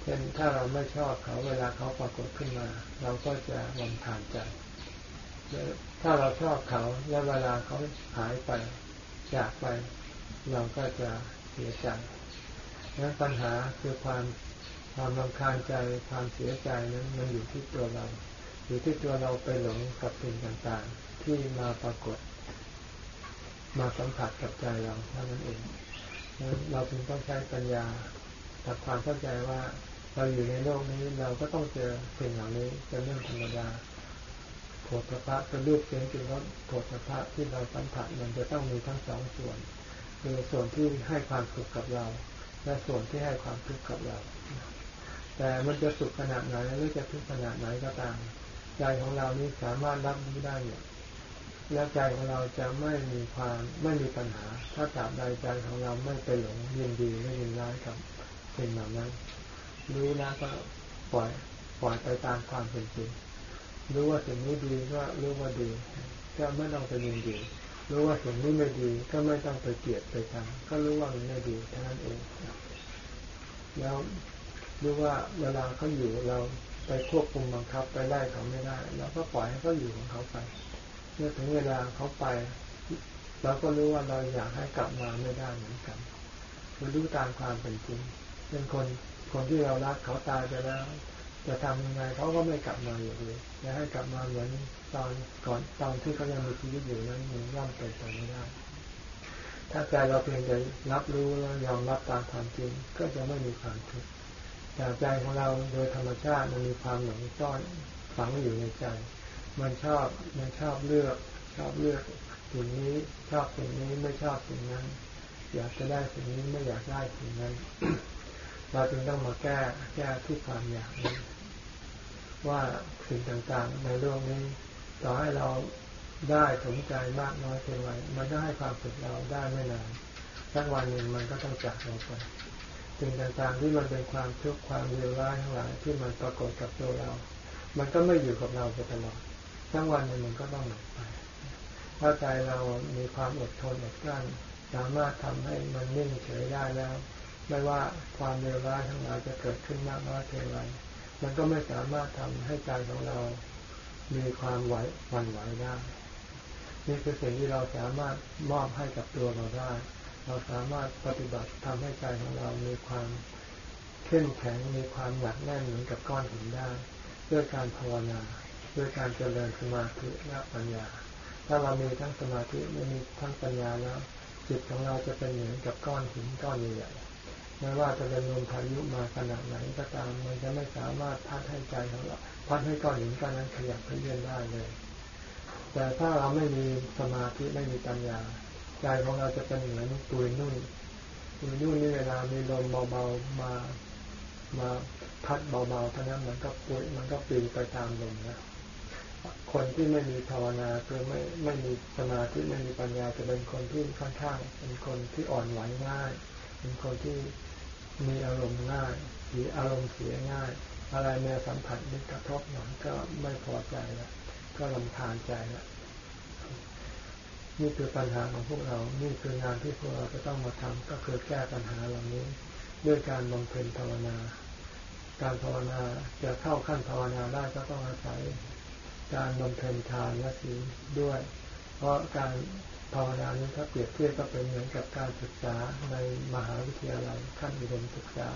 เช่นถ้าเราไม่ชอบเขา เวลาเขาปรากฏขึ้นมา เราก็จะรำคาญใจ ถ้าเราชอบเขาแล้วเวลาเขาหายไป จากไป เราก็จะเสียใจนั้นปัญหาคือความ ความรำคาญใจความเสียใจนั้นมันอยู่ที่ตัวเรา อยู่ที่ตัวเราไปหลงกับสิ่งต่างๆ ที่มาปรากฏ มาสัมผัสกับใจเราเท่านั้นเองนั้นเราจึงต้องใช้ปัญญาทำความเข้าใจว่าเราอยู่ในโลกนี้เราก็ต้องเจอสิ่งเหล่านี้เป็นเรื่องธรรมดาโผฏฐะเป็นรูปเสียงกลิ่นรสโผฏฐะที่เราสัมผัสมันจะต้องมีทั้งสองส่วนคือส่วนที่ให้ความสุขกับเรา และส่วนที่ให้ความทุกข์กับเรา แต่มันจะสุขขนาดไหนหรือจะทุกข์ขนาดไหนก็ตามใจของเรานี้สามารถรับรู้ได้เนี่ยและใจของเราจะไม่มีความไม่มีปัญหา ถ้าตราบใดใจของเราไม่ไปหลงยินดีไม่ยินร้ายกับสิ่งเหล่านั้น รู้แล้วก็ปล่อยปล่อยไปตามความเป็นจริงรู้ว่าสิ่งนี้ดีก็รู้ว่าดี ก็ไม่ต้องไปยินดี รู้ว่าสิ่งนี้ไม่ดีก็ไม่ต้องไปเกลียดไปชังก็รู้ว่ามันไม่ดีเท่านั้นเอง แล้ว หรู้ว่าเวลาเขาอยู่เราไปควบคุมบังคับไปไล่เขาไม่ได้เราก็ปล่อยให้เขาอยู่ของเขาไปเมื่อถึงเวลาเขาไปเราก็รู้ว่าเราอยากให้กลับมาไม่ได้เหมือนกันเรารู้ตามความเป็นจริงเป็นคนคนที่เรารักเขาตายไปแล้วจะทำยังไงเขาก็ไม่กลับมาอยู่ดีจะให้กลับมาเหมือนตอนก่อนตอนที่เขายังมีชีวิตอยู่นั้นมันย่อมเป็นไปไม่ได้ถ้าใจเราเพียงแต่รับรู้แล้วยอมรับตามความจริงก็จะไม่มีความทุกข์ แต่ใจของเราโดยธรรมชาติมันมีความหลงซ่อนฝังอยู่ในใจ มันชอบมันชอบเลือก ชอบเลือกสิ่งนี้ชอบสิ่งนี้ไม่ชอบสิ่งนั้น อยากจะได้สิ่งนี้ไม่อยากได้สิ่งนั้น เราจึงต้องมาแก้แก้ที่ความอยากนี้ว่าสิ่งต่างๆ ในโลกนี้ ต่อให้เราได้สนใจมากน้อยเพียงไรมันก็ให้ความสุขเราได้ไม่นานสักวันหนึ่งมันก็ต้องจากเราไป สิ่งต่างๆที่มันเป็นความทุกข์ความเลวร้ายทั้งหลายที่มันปรากฏกับตัวเรา มันก็ไม่อยู่กับเราไปตลอดสักวันหนึ่งมันก็ต้องหมดไปถ้าใจเรามีความอดทนอดกลั้นสามารถทำให้มันนิ่งเฉยได้แล้ว ไม่ว่าความเลวร้ายทั้งหลายจะเกิดขึ้นมากน้อยเพียงไรมันก็ไม่สามารถทำให้ใจของเรา มีความไหวหวั่นไหวได้ นี่คือสิ่งที่เราสามารถมอบให้กับตัวเราได้ เราสามารถปฏิบัติทำให้ใจของเรามีความเข้มแข็งมีความหนักแน่นเหมือนกับก้อนหินได้ ด้วยการภาวนาด้วยการเจริญสมาธิและปัญญา ถ้าเรามีทั้งสมาธิไม่มีทั้งปัญญาแล้วจิตของเราจะเป็นเหมือนกับก้อนหินก้อนใหญ่ไม่ว่าจะเป็นลมพายุมาขนาดไหนก็ตามมันจะไม่สามารถพัดให้ใจของเราพัดให้ก้อนหินก้อนนั้นขยับขยื่อนได้เลย แต่ถ้าเราไม่มีสมาธิไม่มีปัญญา ใจของเราจะเป็นเหมือนตุยนุ่นตุยนุ่นนี่เวลามีลมเบาๆมามาพัดเบาๆเท่านั้นมันก็ปุยมันก็ปลิวไปตามลมนะคนที่ไม่มีภาวนาคือไม่ไม่มีสมาธิไม่มีปัญญาจะเป็นคนที่ค่อนข้างเป็นคนที่อ่อนไหวง่าย เป็นคนที่มีอารมณ์ง่ายหรืออารมณ์เสียง่าย อะไรเมื่อสัมผัสนิกระทบหน่อยก็ไม่พอใจแล้วก็ลำคาญใจแล้ว นี่คือปัญหาของพวกเรา นี่คืองานที่พวกเราจะต้องมาทำก็คือแก้ปัญหาเหล่านี้ ด้วยการบำเพ็ญภาวนา การภาวนาจะเข้าขั้นภาวนาได้ก็ต้องอาศัย การบำเพ็ญทานและศีลด้วย เพราะการภาวนานี้ถ้าเปรียบเทียบก็เป็นเหมือนกับการศึกษาในมหาวิทยาลัยขั้นอุดมศึกษา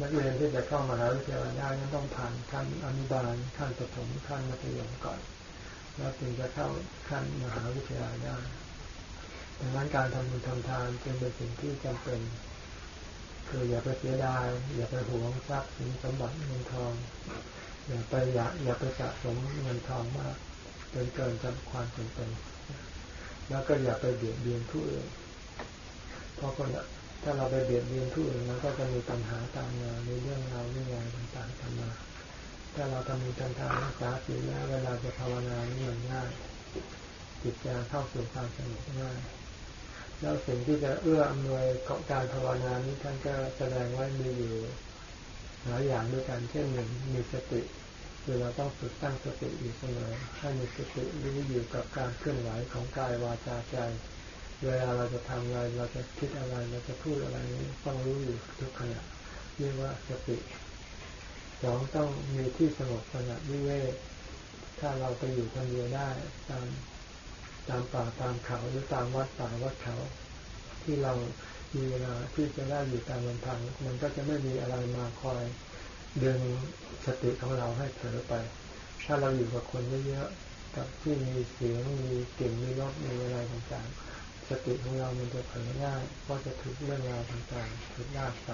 นักเรียนที่จะเข้ามหาวิทยาลัยได้นต้องผ่านขั้นอนุบาลขั้นประถมขั้นมัธยมก่อน แล้วถึงจะเข้าขั้นมหาวิทยาลัยได้ดังนั้นการทำบุญทำทานจึงเป็นสิ่งที่จำเป็น คืออย่าไปเสียดายอย่าไปหวงทรัพย์สินสมบัติเงินทอง อย่าไปอยากอย่าไปสะสมเงินทองมากจนเกินจำความจำเป็น แล้วก็อย่าไปเบียดเบียนผู้อื่นเพราะคนถ้าเราไปเบียดเบียนผู้อื่นมันก็จะมีปัญหาตามมาในเรื่องราวเรื่องราวต่างๆตามมา ถ้าเราทำมีการทารักษาศีลแล้วเวลาจะภาวนานี่มันง่ายจิตจะเข้าสู่ความสงบง่ายแล้วสิ่งที่จะเอื้ออำนวยกับการภาวนานี้ท่านก็แสดงไว้มีอยู่หลายอย่างด้วยกันเช่นหนึ่งมีสติคือเราต้องฝึกตั้งสติอยู่เสมอให้มีสติรู้อยู่กับการเคลื่อนไหวของกายวาจาใจ เวลาเราจะทำอะไรเราจะคิดอะไรเราจะพูดอะไรนี้ต้องรู้อยู่ทุกขณะเรียกว่าสติ สองต้องมีที่สงบสงัดวิเวกถ้าเราไปอยู่คนเดียวได้ตามตามป่าตามเขาหรือตามวัดป่าวัดเขา ที่เรามีเวลาที่จะได้อยู่ตามลำพังมันก็จะไม่มีอะไรมาคอยดึงสติของเราให้เผลอไป ถ้าเราอยู่กับคนเยอะๆกับที่มีเสียงมีกลิ่นมีรสมีอะไรต่างๆ สติของเรามันจะเผลอง่ายเพราะจะถูกเรื่องราวต่างๆถูกลากไป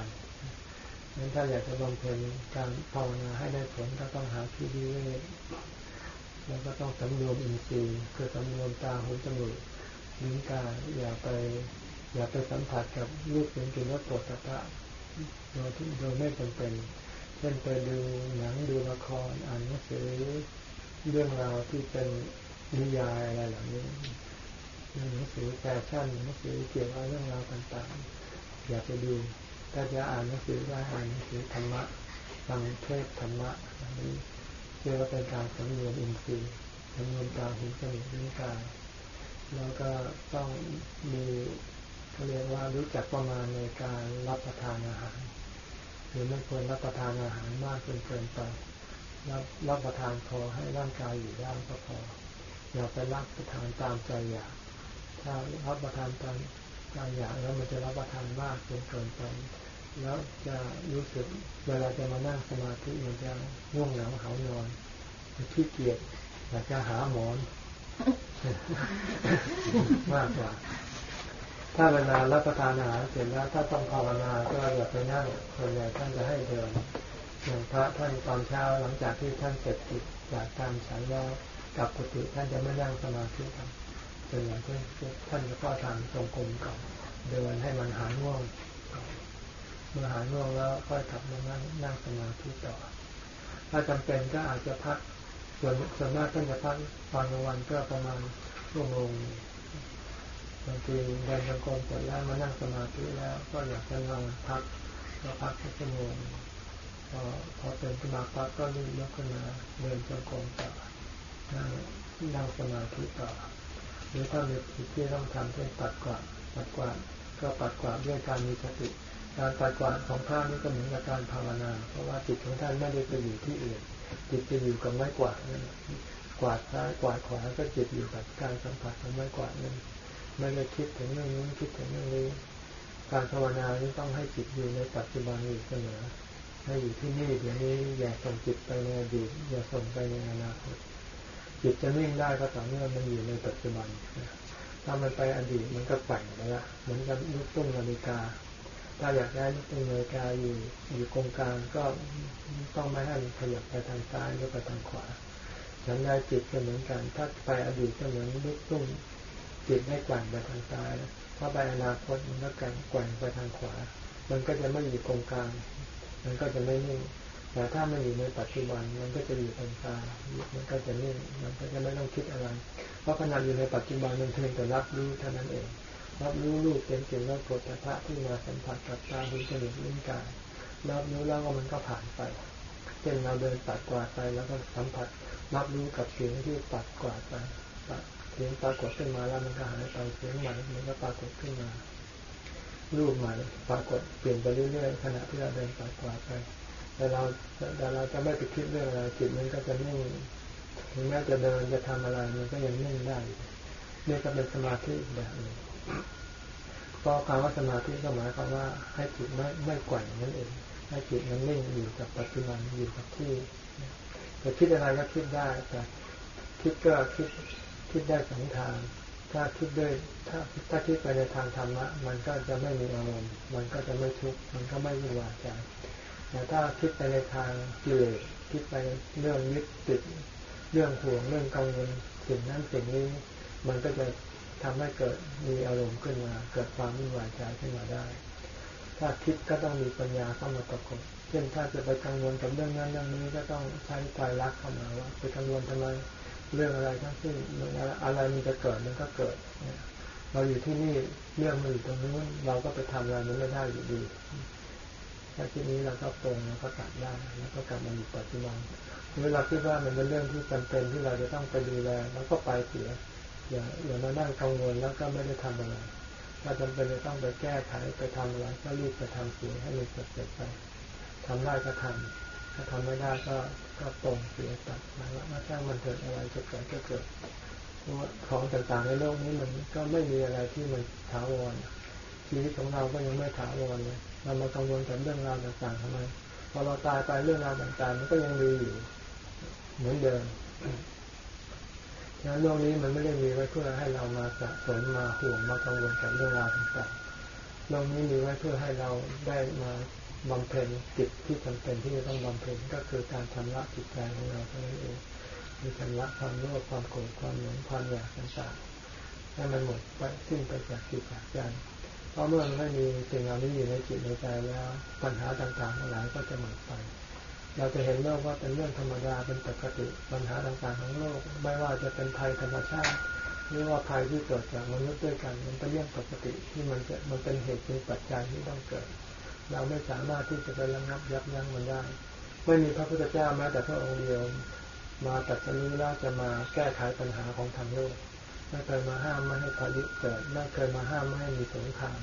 งั้นถ้าอยากจะบำเพ็ญการภาวนาให้ได้ผลก็ต้องหาที่ดีแล้วก็ต้องสำรวมอินทรีย์คือสำรวมตาหูจมูกลิ้นกายอย่าไป อย่าไปสัมผัสกับรูปเสียงกลิ่นรสปวดตะโดยที่โดยไม่จำเป็นเช่นไปดูหนังดูละครอ่านหนังสือเรื่องราวที่เป็นนิยายอะไรเหล่านี้หนังสือแฟชั่นหนังสือเกี่ยวกับเรื่องราวต่างๆ อย่าไปดู ถ้าจะอ่านหนังสือได้อ่านหนังสือธรรมะฟังเทศธรรมะอันนี้เรียกว่าเป็นการสำรวมอินทรีย์สำรวมตาหูจมูกลิ้นกายแล้วก็ต้องมีเขาเรียกว่ารู้จักประมาณในการรับประทานอาหารหรือไม่ควรรับประทานอาหารมากจนเกินไปรับรับประทานพอให้ร่างกายอยู่ได้ก็พออย่าไปรับประทานตามใจอยากถ้ารับประทานตาม ใจอย่ากแล้วมันจะรับประทานมากจนเกินไป แล้วจะรู้สึกเวลาจะมานั่งสมาธิมันจะง่วงเหงาเหานอนขี้เกียจอยากจะหาหมอนมากกว่า ถ้าเวลารับประทานอาหารเสร็จแล้วถ้าต้องภาวนาก็อย่าไปนั่งส่วนใหญ่ท่านจะให้เดินอย่างพระท่านตอนเช้าหลังจากที่ท่านเสร็จกิจจากการฉันแล้วกับกุฏิท่านจะไม่นั่งสมาธิกัน ส่วนใหญ่ท่านท่านจะก็ทางตรงกลมก่อนเดินให้มันหายง่วงเมื่อหายง่วงแล้วค่อยกลับมานั่งนั่งสมาธิต่อ ถ้าจำเป็นก็อาจจะพัก ส่วนส่วนมากท่านจะพักตอนกลางวันก็ประมาณชั่วโมงบางทีเดินจงกรมเสร็จแล้วมานั่งสมาธิแล้ว ก็อยากจะนอนพักก็พักสักชั่วโมงพอพอเป็นสมาธิก็รีบยกขึ้นมาเดินจงกรมต่อนั่งนั่งสมาธิต่อ หรือถ้ามีสิ่งที่ต้องทำเช่นปัดกวาดปัดกวาดก็ปัดกวาดด้วยการมีสติ การปัดกวาดของท่านนี่ก็เหมือนกับการภาวนา เพราะว่าจิตของท่านไม่ได้ไปอยู่ที่อื่น จิตจะอยู่กับไม้กวาดนั่นกวาดซ้ายกวาดขวาก็จิตอยู่กับการสัมผัสของไม้กวาดนั่นไม่ได้คิดถึงเรื่องนี้คิดถึงเรื่องนี้ การภาวนานี้ต้องให้จิตอยู่ในปัจจุบันอยู่เสมอให้อยู่ที่นี่เดี๋ยวนี้อย่าส่งจิตไปในอดีตอย่าส่งไปในอนาคต จิตจะนิ่งได้ก็ต่อเมื่อมันอยู่ในปัจจุบันถ้ามันไปอดีตมันก็แกว่งไปละเหมือนกับลูกตุ้งนาฬิกา ถ้าอยากได้ลูกตุ้งนาฬิกาอยู่อยู่กงกลางก็ต้องไม่ให้มันขยับไปทางซ้ายหรือไปทางขวาฉันได้จิตก็เหมือนกันถ้าไปอดีตก็เหมือนลูกตุ้งจิตได้แกว่งไปทางซ้ายถ้าไปอนาคตมันก็แกว่งไปทางขวา มันก็จะไม่อยู่กงกลาง มันก็จะไม่นิ่ง แต่ถ้ามันอยู่ในปัจจุบันมันก็จะอยู่ตรงกลางมันก็จะนิ่งมันก็จะไม่ต้องคิดอะไร เพราะขณะอยู่ในปัจจุบันมันเพียงแต่รับรู้เท่านั้นเอง รับรู้รูปเป็นเสียงรับกดพระที่มาสัมผัสกับตาหูจมูกลิ้นกายรับรู้แล้วก็มันก็ผ่านไปเช่นเราเดินปัดกวาดไปแล้วก็สัมผัสรับรู้กับเสียงที่ปัดกวาดไปเสียงปรากฏขึ้นมาแล้วมันก็หายไปเสียงใหม่มันก็ปรากฏขึ้นมารูปใหม่ปรากฏเปลี่ยนไปเรื่อยๆขณะที่เราเดินปัดกวาดไป แต่เราแต่เราจะไม่ไปคิดเรื่องอะไรจิตมันก็จะนิ่งถึงแม้จะเดินจะทำอะไรมันก็ยังนิ่งได้นี่ก็เป็นสมาธิแบบหนึ่งเพราะคำว่าสมาธิก็หมายความว่า ให้จิตไม่ไม่กว่งนั่นเอง ให้จิตมันนิ่งอยู่กับปัจจุบันอยู่กับที่จะคิดอะไรก็คิดได้ แต่คิดก็คิดคิดได้สองทาง ถ้าคิดด้วยถ้าถ้าคิดไปในทางธรรมะมันก็จะไม่มีอารมณ์ มันก็จะไม่ทุกข์มันก็ไม่วุ่นวายใจ แต่ถ้าคิดไปในทางกิเลสคิดไปเรื่องยึดติดเรื่องห่วงเรื่องกังวลสิ่งนั้นสิ่งนี้ มันก็จะทำให้เกิดมีอารมณ์ขึ้นมา เกิดความวุ่นวายใจขึ้นมาได้ ถ้าคิดก็ต้องมีปัญญาเข้ามาประกบเช่นถ้าจะไปกังวลกับเรื่องนั้นเรื่องนี้ก็ต้องใช้ใจรักเข้ามาว่าไปกังวลทำไมเรื่องอะไรทั้งสิ้นอะไรมันจะเกิดมันก็เกิดเราอยู่ที่นี่เรื่องมันอยู่ตรงนู้นเราก็ไปทำอะไรมันไม่ได้อยู่ดี ถ้าที่นี้เราก็ตรงเราก็ตัดได้แล้วก็กลับมาอยู่ปัจจุบันเวลาคิดว่ามันเป็นเรื่องที่จำเป็นที่เราจะต้องไปดูแลแล้วก็ไปเสียอย่าอย่ามานั่งกังวลแล้วก็ไม่ได้ทำอะไรถ้าจำเป็นจะต้องไปแก้ไขไปทำอะไรก็รีบไปทำเสียให้มันเสร็จไปทำได้ก็ทำถ้าทำไม่ได้ก็ก็ตรงเสียตัดมาแล้วถ้าช่างมันเกิดอะไรจะเกิดก็เกิดเพราะของต่างๆในโลกนี้มันก็ไม่มีอะไรที่มันถาวร ชีวิตของเราก็ยังไม่ถาวรเลยเรามากังวลกับเรื่องราวต่างๆทำไมพอเราตายไปเรื่องราวต่างๆ มันก็ยังมีอยู่ เหมือนเดิมฉะนั้นโลกนี้มันไม่ได้มีไว้เพื่อให้เรามาสะสมมาห่วงมากังวลกับเรื่องราวต่างๆโลกนี้มีไว้เพื่อให้เราได้มาบำเพ็ญจิตที่จำเป็นที่จะต้องบำเพ็ญก็คือการชำระจิตใจของเราเท่านั้นเองมีชำระความโลภความโกรธความหลงความอยากต่างๆให้มันหมดไปสิ้นไปจากจิตจากใจ เพราะเมื่อมันไม่มีสิ่งเหล่านี้อยู่ในจิตในใจแล้วปัญหาต่างๆทั้งหลายก็จะหมดไป เราจะเห็นโลกว่าเป็นเรื่องธรรมดาเป็นปกติปัญหาต่างๆของโลก ไม่ว่าจะเป็นภัยธรรมชาติหรือว่าภัยที่เกิดจากมนุษย์ด้วยกัน มันเป็นเรื่องปกติที่มันจะมันเป็นเหตุเป็นปัจจัยที่ต้องเกิด เราไม่สามารถที่จะไประงับยับยั้งมันได้ ไม่มีพระพุทธเจ้าแม้แต่พระองค์เดียวมาตัดสรู้แล้วจะมาแก้ไขปัญหาของทางโลก ไม่เคยมาห้ามไม่ให้พายุเกิดไม่เคยมาห้ามไม่ให้มีสงคราม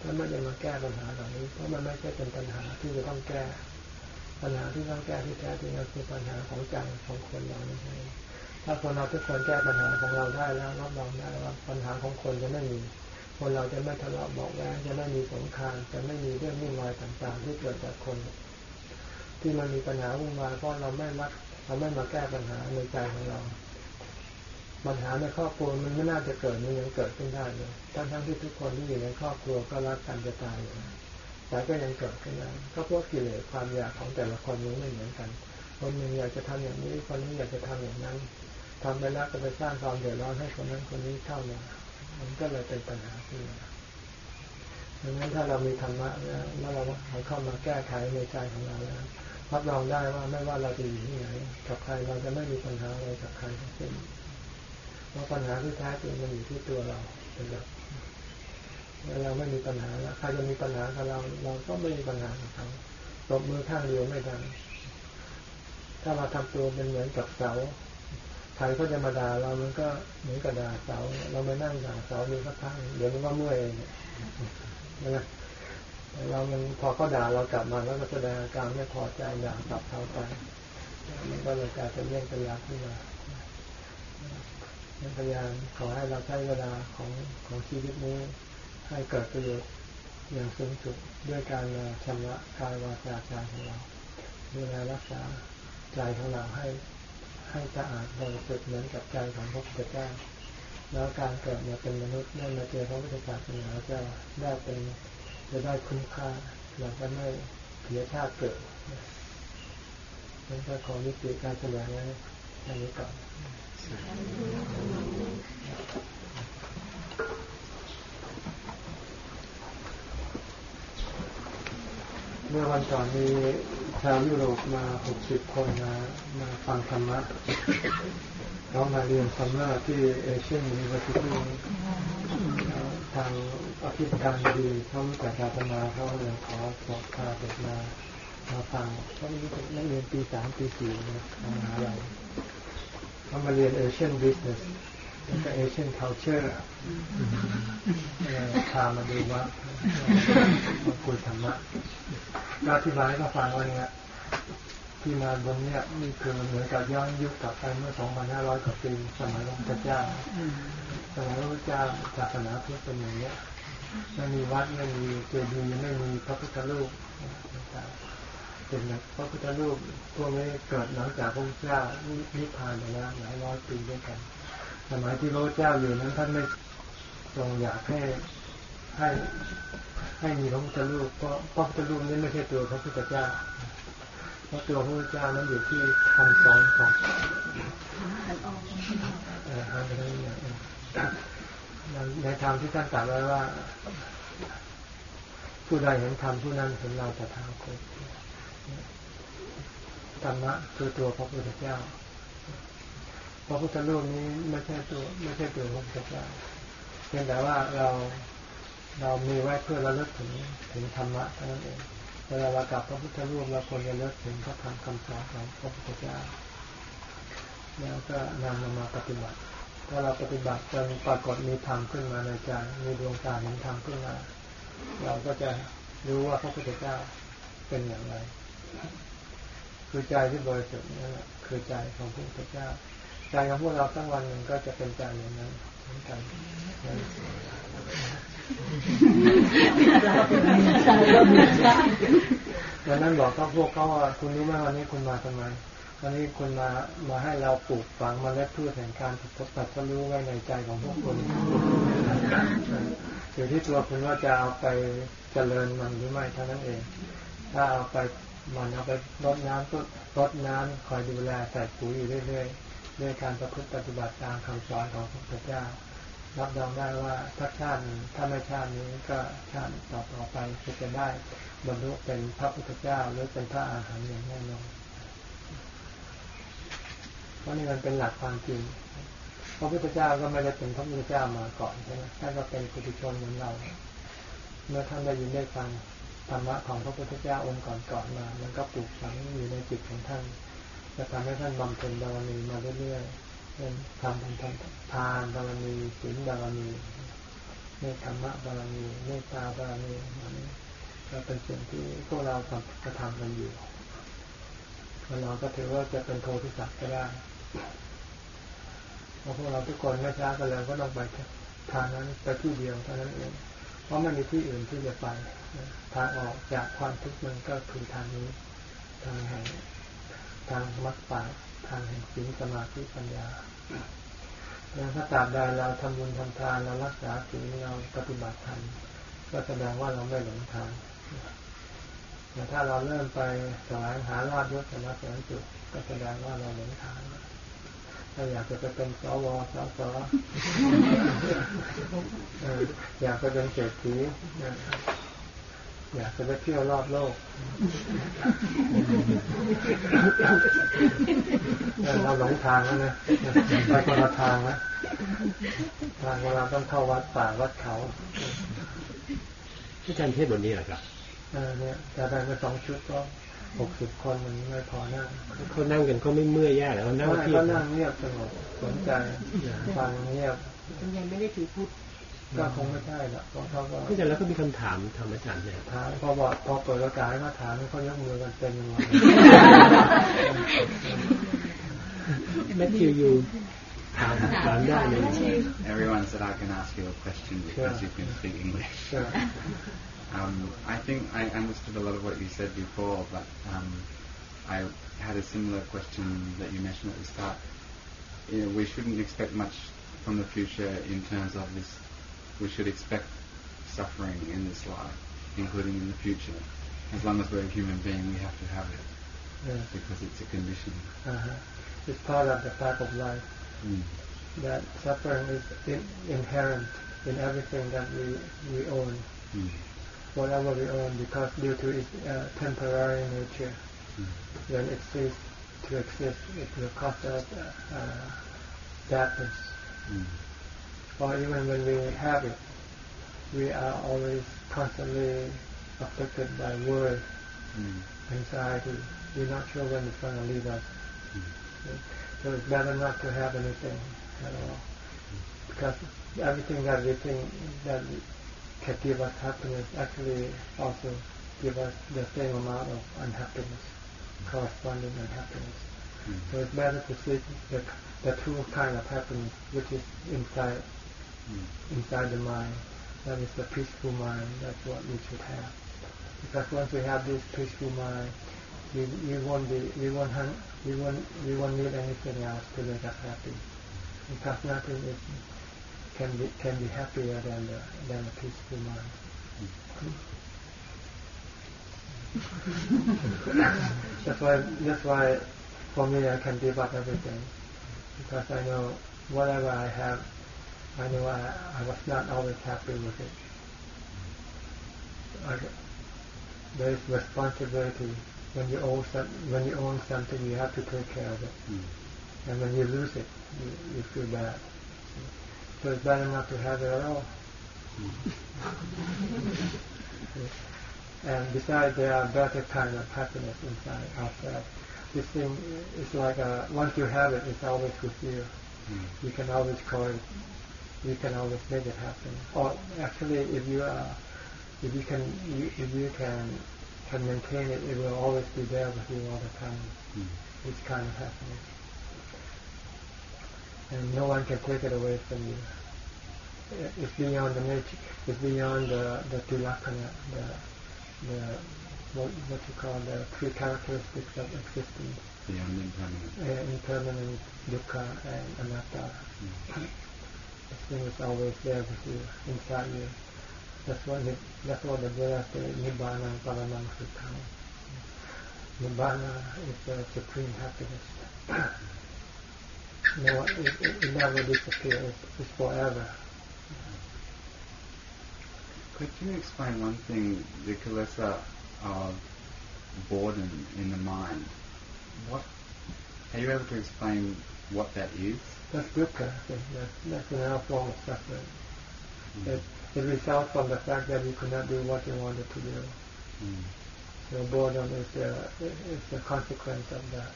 ถ้าไม่ได้มาแก้ปัญหาเหล่านี้เพราะมันไม่ใช่เป็นปัญหาที่จะต้องแก้ ปัญหาที่ต้องแก้ที่แท้จริงก็คือปัญหาของใจของคนเราไม่ใช่ถ้าคนเราทุกคนแก้ปัญหาของเราได้แล้วรับรองได้ว่าปัญหาของคนจะไม่มีคนเราจะไม่ทะเลาะบอกแว้งจะไม่มีสงครามจะไม่มีเรื่องวุ่นวายต่างๆ ที่เกิดจากคน ที่มันมีปัญหาวุ่นวายเพราะเราไม่มัดเราไม่มาแก้ปัญหาในใจของเรา ปัญหาในครอบครัวมันไม่น่าจะเกิดมันยังเกิดขึ้นได้เลยทั้งทั้งที่ทุกคนที่อยู่ในครอบครัวก็รักกันจะตายอยู่แต่ก็ยังเกิดขึ้นได้ก็เพราะกิเลสความอยากของแต่ละคนนี้ไม่เหมือนกันคนหนึ่งอยากจะทำอย่างนี้คนนี้อยากจะทำอย่างนั้นทำไปแล้วก็ไปสร้างความเดือดร้อนให้คนนั้นคนนี้เข้ามามันก็เลยเป็นปัญหาขึ้นมาดังนั้นถ้าเรามีธรรมะแล้วเมื่อเราเข้ามาแก้ไขในใจของเราแล้วรับรองได้ว่าไม่ว่าเราจะอยู่ที่ไหนกับใครเราจะไม่มีปัญหาอะไรกับใครทั้งสิ้น เพราะปัญหาที่แท้จริงมันอยู่ที่ตัวเราเป็นหลักเราไม่มีปัญหาแล้วใครจะมีปัญหากับเราเราก็ไม่มีปัญหากับเขาตบมือข้างเดียวไม่ดัง ถ้าเราทำตัวเป็นเหมือนกับเสาใครก็จะมาด่าเรามันก็เหมือนกับด่าเสา เราไม่นั่งด่าเสาดูสักพักเดี๋ยวมันก็เมื่อยเองนะเรามันพอเขาด่าเรากลับมาแล้วก็แสดงอาการไม่พอใจด่ากลับเขาไปมันก็เลยกลายเป็นเรื่องปัญญาขึ้นมา พยายามขอให้เราใช้เวลาของของชีวิตนี้ ให้เกิดประโยชน์อย่างสูงสุดด้วยการชำระกายวาจาใจของเราดูแลรักษาใจของเราให้ให้สะอาดบริสุทธิ์เหมือนกับใจของพระพุทธเจ้าแล้วการเกิดมาเป็นมนุษย์ได้มาเจอพระพุทธศาสนาจะได้เป็นจะได้คุ้มค่าเราจะไม่เสียชาติเกิดนั่นก็ขอยุติการแสดงไว้ ในนี้ก่อนเมื่อวันก่อนมีชาวยุโรปมาหกสิบคนมามาฟังธรรมะเขามาเรียนธรรมะที่เอเชียนยูนิเวอร์ซิตี้ทางอธิการดีเขาจากศาสนาเขาเลยขอสอบพาเด็กมามาฟังเขาไม่รู้นักเรียนปีสามปีสี่นะมหาลัย เขามาเรียน Asian business แล้วก็ Asian culture พามาดูว่ามาคุยธรรมะก็อธิบายก็ฟังว่าเนี่ยที่มาบนเนี่ยนี่คือเหมือนกับย้อนยุคกลับไปเมื่อ 2,500 กว่าปีสมัยพระพุทธเจ้าสมัยพระพุทธเจ้าศาสนาพุทธเป็นอย่างเนี้ไม่มีวัดไม่มีเจดีย์ไม่มีพระพุทธรูป เป็นพระพุทธรูปพวกนี้เกิดหลังจากพระพุทธเจ้านิพพานไปแล้วหลายร้อยปีด้วยกัน สมัยที่พระพุทธเจ้าอยู่นั้นท่านไม่ทรงอยากให้ให้ให้มีพระพุทธรูปเพราะพระพุทธรูปนี้ไม่ใช่ตัวพระพุทธเจ้าเพราะตัวพระพุทธเจ้านั้นอยู่ที่คำสอนของเออหันไปทางนี้ในทางที่ท่านตรัสไว้ว่า ผู้ใดเห็นธรรมผู้นั้นเห็นเราแต่ทางคต ธรรมะคือตัวพระพุทธเจ้า พระพุทธรูปนี้ไม่ใช่ตัวไม่ใช่ตัวพระพุทธเจ้าเพียงแต่ว่าเราเรามีไว้เพื่อระลึกถึงถึงธรรมะเท่านั้นเองเวลาเรากลับพระพุทธรูปเราควรจะเลิกถึงพระธรรมคำสอนของพระพุทธเจ้า แล้วก็นำมาปฏิบัติ ถ้าเราปฏิบัติจนปรากฏมีธรรมขึ้นมาในใจมีดวงตาเห็นธรรมขึ้นมา เราก็จะรู้ว่าพระพุทธเจ้าเป็นอย่างไร คือใจที่บริสุทธิ์นั่นแหละคือใจของพระพุทธเจ้าใจของพวกเราทั้งวันหนึ่งก็จะเป็นใจอย่างนั้นเหมือนกันดังนั้นบอกกับพวกเขาว่าคุณรู้ไหมวันนี้คุณมาทำไมวันนี้คุณมามาให้เราปลูกฝังมาเล็ดพืชแห่งการทดสอบก็รู้ไว้ในใจของพวกคุณอยู่ที่ตัวคุณว่าจะเอาไปเจริญมันหรือไม่เท่านั้นเอง ถ้าเอาไป มันเอาไปรดน้ำก็รดน้ำคอยดูแลใส่ปุ๋ยอยู่เรื่อยๆด้วยการประพฤติปฏิบัติตามคำสอนของพระพุทธเจ้ารับรองได้ว่าถ้าชาติถ้าไม่ชาตินี้ก็ชาติต่อต่อไปก็จะได้บรรลุเป็นพระพุทธเจ้าหรือเป็นพระอาหารอย่างแน่นอนเพราะนี่มันเป็นหลักความจริงพระพุทธเจ้าก็ไม่ได้เป็นพระพุทธเจ้ามาก่อนใช่ไหมท่านก็เป็นปุถุชนเหมือนเรา เมื่อท่านได้ยินได้ฟัง ธรรมะของพระพุทธเจ้าองค์ก่อนๆมา มันก็ปลูกฝังอยู่ในจิตของท่าน จะทำให้ท่านบำเพ็ญบารมีมาเรื่อยๆเป็นทำเป็นทานบารมีศีลบารมีเมตธรรมะบารมีเมตตาบารมีมันก็เป็นสิ่งที่พวกเราทำกระทำกันอยู่เราก็ถือว่าจะเป็นโทธิสัตว์ก็ได้เพราะพวกเราทุกคนไม่ช้ากันแล้วก็ต้องไปทางนั้นไปที่เดียวเท่านั้นเอง เพราะไม่มีที่อื่นที่จะไปทางออกจากความทุกข์มันก็คือทางนี้ทางแห่งทางมรรคปาทางแห่งศีลสมาธิปัญญาแล้วถ้าตราบใดเราทำบุญทำทานเรารักษาศีลเราปฏิบัติธรรมก็แสดงว่าเราไม่หลงทางแต่ถ้าเราเริ่มไปแสวายหาลาบยศสารเสริญจุดก็แสดงว่าเราหลงทาง ถ้าอยากจะไปเป็นสวสสอยากจะเป็นเศรษฐีอยากจะไปเที่ยวรอบโลกเราหลงทางแล้วนะไปคนละทางนะทางเราต้องเข้าวัดป่าวัดเขาที่อาจารย์เทศบนนี้เหรอครับเออเนี่ยจะได้ไปสองชุดก็ หกสิบคนมันไม่พอนั่งเขานั่งกันเขาไม่เมื่อยแย่แล้วนั่งที่เขานั่งเงียบสงบสนใจฟังเงียบยังไม่ได้ถือพูดก็คงไม่ใช่หรอกเพราะเขาก็ที่จะแล้วก็มีคำถามทำอาจารย์เนี่ยถามพอบอกพอเปิดโอกาสให้มาถามเขายกมือกันเต็มเลยแมทธิวอยู่ถามถามได้เลย Everyone said I can ask you a question because you can speak English. Um, I think I understood a lot of what you said before, but um, I had a similar question that you mentioned at the start. You know, we shouldn't expect much from the future in terms of this. We should expect suffering in this life, including in the future. As long as we're a human being, we have to have it yeah. because it's a condition. Uh-huh. It's part of the fact of life. Mm. That suffering is in, inherent in everything that we we own. Mm. Whatever we own, because due to its uh, temporary nature, mm. when it ceases to exist, it will cause us uh, Mm. Or even when we have it, we are always constantly affected by worry, mm. anxiety. We're not sure when it's going to leave us. Mm. So it's better not to have anything at all. Because everything that we think that can give us happiness actually also give us the same amount of unhappiness, corresponding unhappiness. Mm. So it's better to seek the the true kind of happiness which is inside mm. inside the mind. That is the peaceful mind. That's what we should have. Because once we have this peaceful mind, we, we won't be we won't have, we won't we won't need anything else to make us happy. Because nothing is can be can be happier than the than a peaceful mind. <laughs> that's why that's why for me I can give up everything because I know whatever I have, I know I, I was not always happy with it. uh, there is responsibility. When you own some, when you own something, you have to take care of it. Mm. And when you lose it, you, you feel bad. So it's bad enough to have it at all. and besides, there are better kind of happiness inside, outside. This thing is like a, once you have it, it's always with you. Mm. You can always call it. You can always make it happen. Or actually, if you are, if you can, you, if you can, can maintain it, it will always be there with you all the time. Mm. This kind of happiness, and no one can take it away from you. It's beyond the nature. It's beyond the the tilakana, the the what what you call the three characteristics of existence: Beyond impermanence. uh, impermanent, dukkha, and anatta. Mm. This thing is always there with you, inside you. That's what the, that's what the Buddha said, Nibbana Paramang Sukham. Nibbana is the supreme happiness. <clears throat> no, it, it, it never disappears. It's forever. Could you explain one thing, the kilesa of boredom in the mind? What are you able to explain what that is? That's dukkha. That's, that's another form of suffering. Mm. It, it results from the fact that you could not do what you wanted to do. Mm. So boredom is the, is the consequence of that.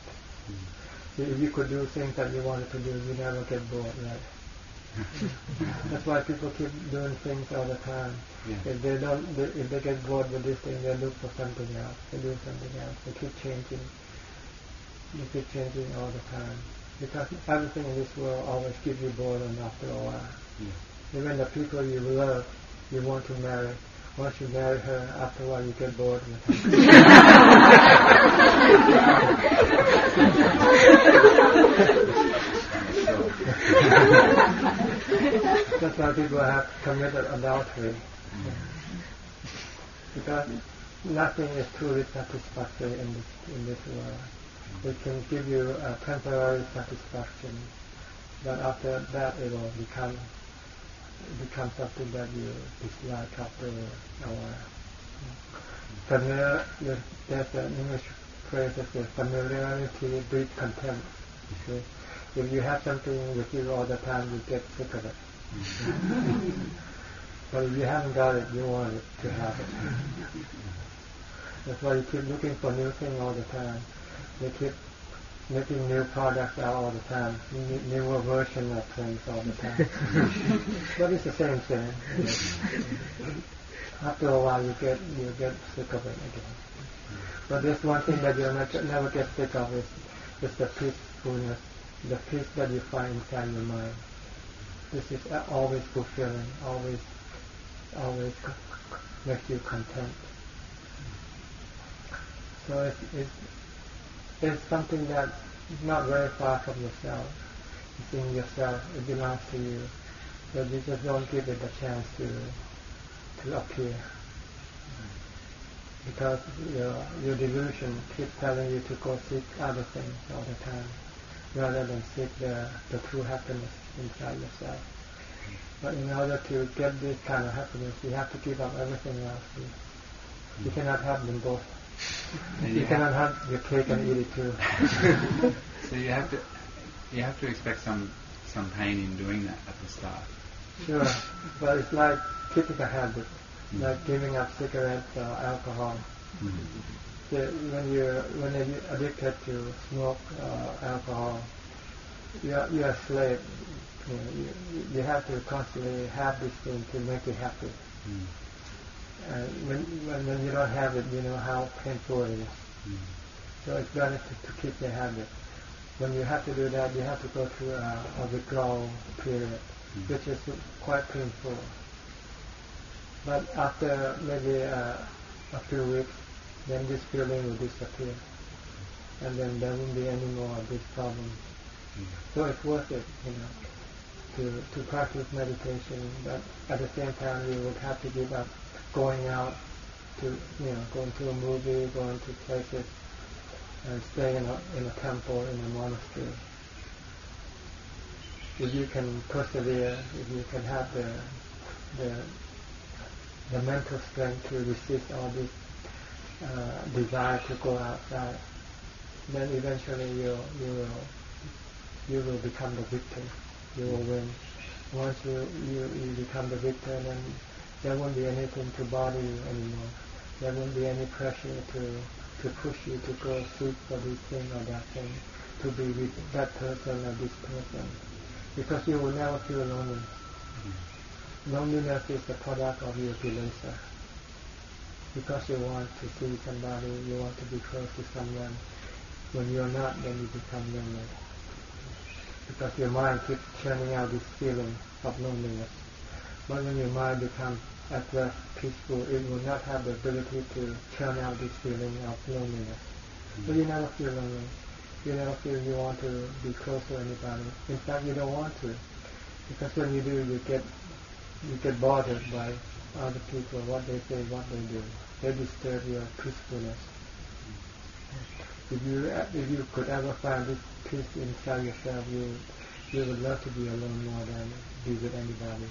Mm. If you could do things that you wanted to do, you never get bored, right? That's why people keep doing things all the time. Yeah. If they don't, they, if they get bored with this thing, they look for something else. They do something else. They keep changing. They keep changing all the time because everything in this world always gives you boredom after a while. Yeah. Even the people you love, you want to marry. Once you marry her, after a while you get bored. That's why people have committed adultery. Because nothing is truly satisfactory in this, in this world. It can give you a temporary satisfaction, but after that it will become become something that you dislike after a while. Familiar, there's an English phrase that says familiarity breeds contempt. You see? If you have something with you all the time, you get sick of it. <laughs> but if you haven't got it, you want it to have it. That's why you keep looking for new things all the time. You keep making new products out all the time, new, newer version of things all the time. <laughs> but it's the same thing. After a while, you get you get sick of it again. But there's one thing that you'll never get sick of is is the peacefulness, the peace that you find inside your mind. This is always fulfilling, always, always makes you content. So it's, it's, it's something that's not very far from yourself. It's in yourself. It belongs to you. But you just don't give it a chance to to appear. Because your your delusion keeps telling you to go seek other things all the time, rather than seek the, the true happiness inside yourself. But in order to get this kind of happiness, you have to give up everything else. You, you cannot have them both. And You you cannot have your cake and eat it too. <laughs> So you have to you have to expect some some pain in doing that at the start. Sure, but it's like keeping a habit, like giving up cigarettes or alcohol. So when you're when you're addicted to smoke or alcohol, you're you're a slave. You, know, you, you have to constantly have this thing to make you happy. Mm. And when, when when you don't have it, you know how painful it is. Mm. So it's better to, to keep the habit. When you have to do that, you have to go through a, a withdrawal period, Mm. which is quite painful. But after maybe uh, a few weeks, then this feeling will disappear, and then there won't be any more of this problem. Mm. So it's worth it, you know, to to practice meditation. But at the same time, you would have to give up going out to, you know, going to a movie, going to places, and staying in a in a temple, in a monastery. If you can persevere, if you can have the the the mental strength to resist all this uh, desire to go outside, then eventually you you will you will become the victor. You will win. Once you, you, you become the victor, then there won't be anything to bother you anymore. There won't be any pressure to to push you to go seek for this thing or that thing, to be with that person or this person, because you will never feel lonely. Mm-hmm. Loneliness is the product of your opulence. Because you want to see somebody, you want to be close to someone. When you're not, then you become lonely. Because your mind keeps churning out this feeling of loneliness. But when your mind becomes at rest, peaceful, it will not have the ability to turn out this feeling of loneliness. So you never feel lonely. You never feel you want to be close to anybody. In fact, you don't want to. Because when you do, you get you get bothered by other people, what they say, what they do. They disturb your peacefulness. If you if you could ever find this peace inside yourself, you you would love to be alone more than be with anybody.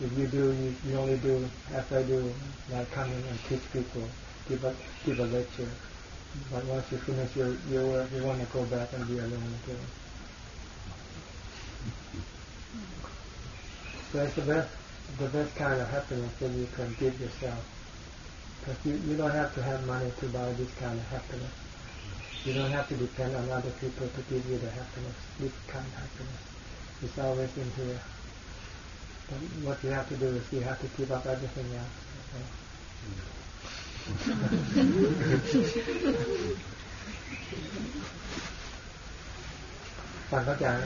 If you do, you, you only do as I do, like come in and teach people, give a give a lecture. But once you finish your your work, you want to go back and be alone again. So it's the best, the best kind of happiness that you can give yourself. Because you, you don't have to have money to buy this kind of happiness. You don't have to depend on other people to give you the happiness, this kind of happiness. It's always in here But what you have to do is you have to give up everything else. Okay? ฟังเข้าใจไหม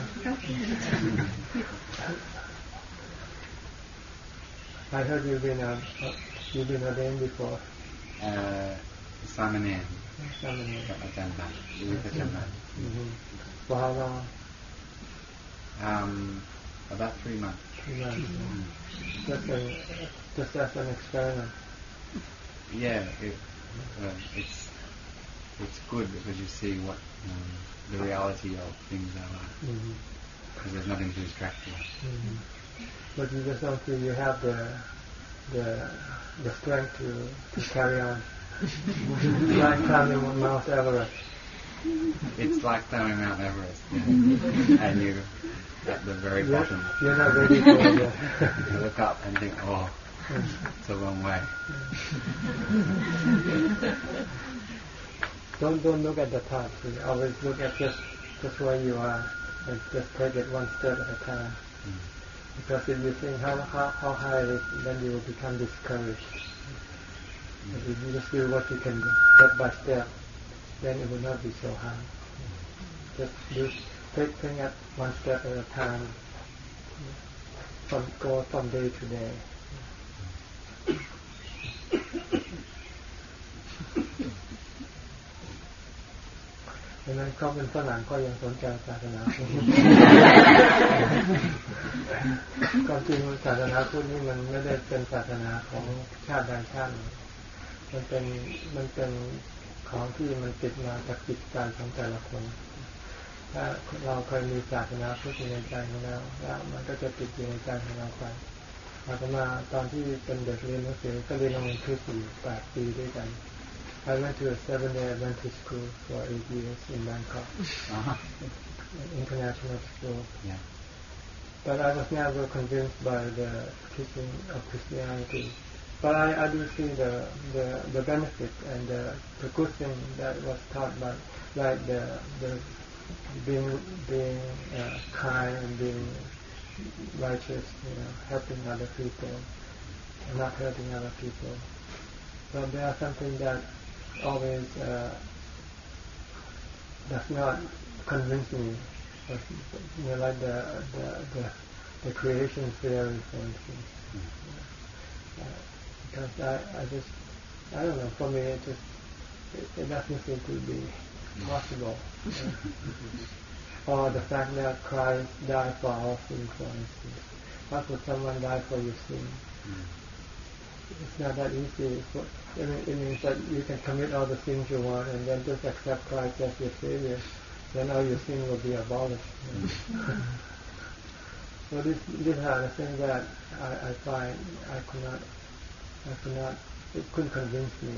I heard you've been a, you've been ordained before. Uh, Samanen Samanera. กับอาจารย์บัตรวิพัฒนา Mm-hmm. For how long? Um, about three months. Three months. Just, a, just as an experiment. Yeah, it, uh, it's it's good because you see what um, the reality of things are like. Mm-hmm. Because there's nothing to distract you. Mm-hmm. But you just don't feel you have the the the strength to, to carry on. <laughs> like climbing Mount Everest. It's like climbing Mount Everest, yeah. <laughs> and you at the very You're, bottom. you're not ready for it. You look up and think, oh, it's a long way. <laughs> don't don't look at the top. You always look at just just where you are and just take it one step at a time. Mm. Because if you think how how, how high it is, then you will become discouraged. But if you just do what you can do, step by step, then it will not be so high. Just do take things at one step at a time. From go from day to day. ดังนั้นเขาเป็นฝรั่งก็ยังสนใจศาสนาพุทธความจริงศาสนาพุทธนี่มันไม่ได้เป็นศาสนาของชาติใดชาติหนึ่งมันเป็นมันเป็นของที่มันติดมาจากจิตใจของแต่ละคน ถ้าเราเคยมีศาสนาพุทธอยู่ในใจของเราแล้วมันก็จะติดอยู่ในใจของเราไปอาตมาตอนที่เป็นเด็กเรียนหนังสือก็เรียนโรงเรียนคริสต์อยู่แปดปีด้วยกัน I went to a seven-day Adventist school for eight years in Bangkok, Uh-huh. an international school. Yeah. But I was never convinced by the teaching of Christianity. But I, I do see the, the, the benefit and the, the good thing that was taught by, like the, the being, being uh, kind and being righteous, you know, helping other people, and not hurting other people. But there are something that always uh, does not convince me. You know, like the, the, the, the creation theory, for instance. Because I, I just, I don't know, for me it just, it, it doesn't seem to be <laughs> possible. or the fact that Christ died for our sins, for instance. How could someone die for your sin? It's not that easy. It means that you can commit all the sins you want and then just accept Christ as your Savior. Then all your sin will be abolished. So this this are the thing that I, I find I could not I could not it couldn't convince me.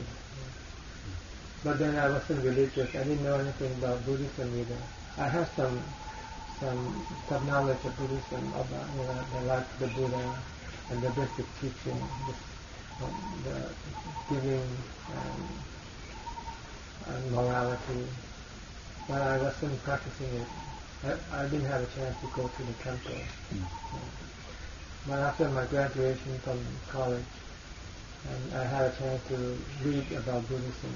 But then I wasn't religious. I didn't know anything about Buddhism either. I have some some some knowledge of Buddhism about you know the life of the Buddha and the basic teaching, the, um, the giving and, and morality. But I wasn't practicing it. I, I didn't have a chance to go to the temple. Mm. But after my graduation from college, and I had a chance to read about Buddhism,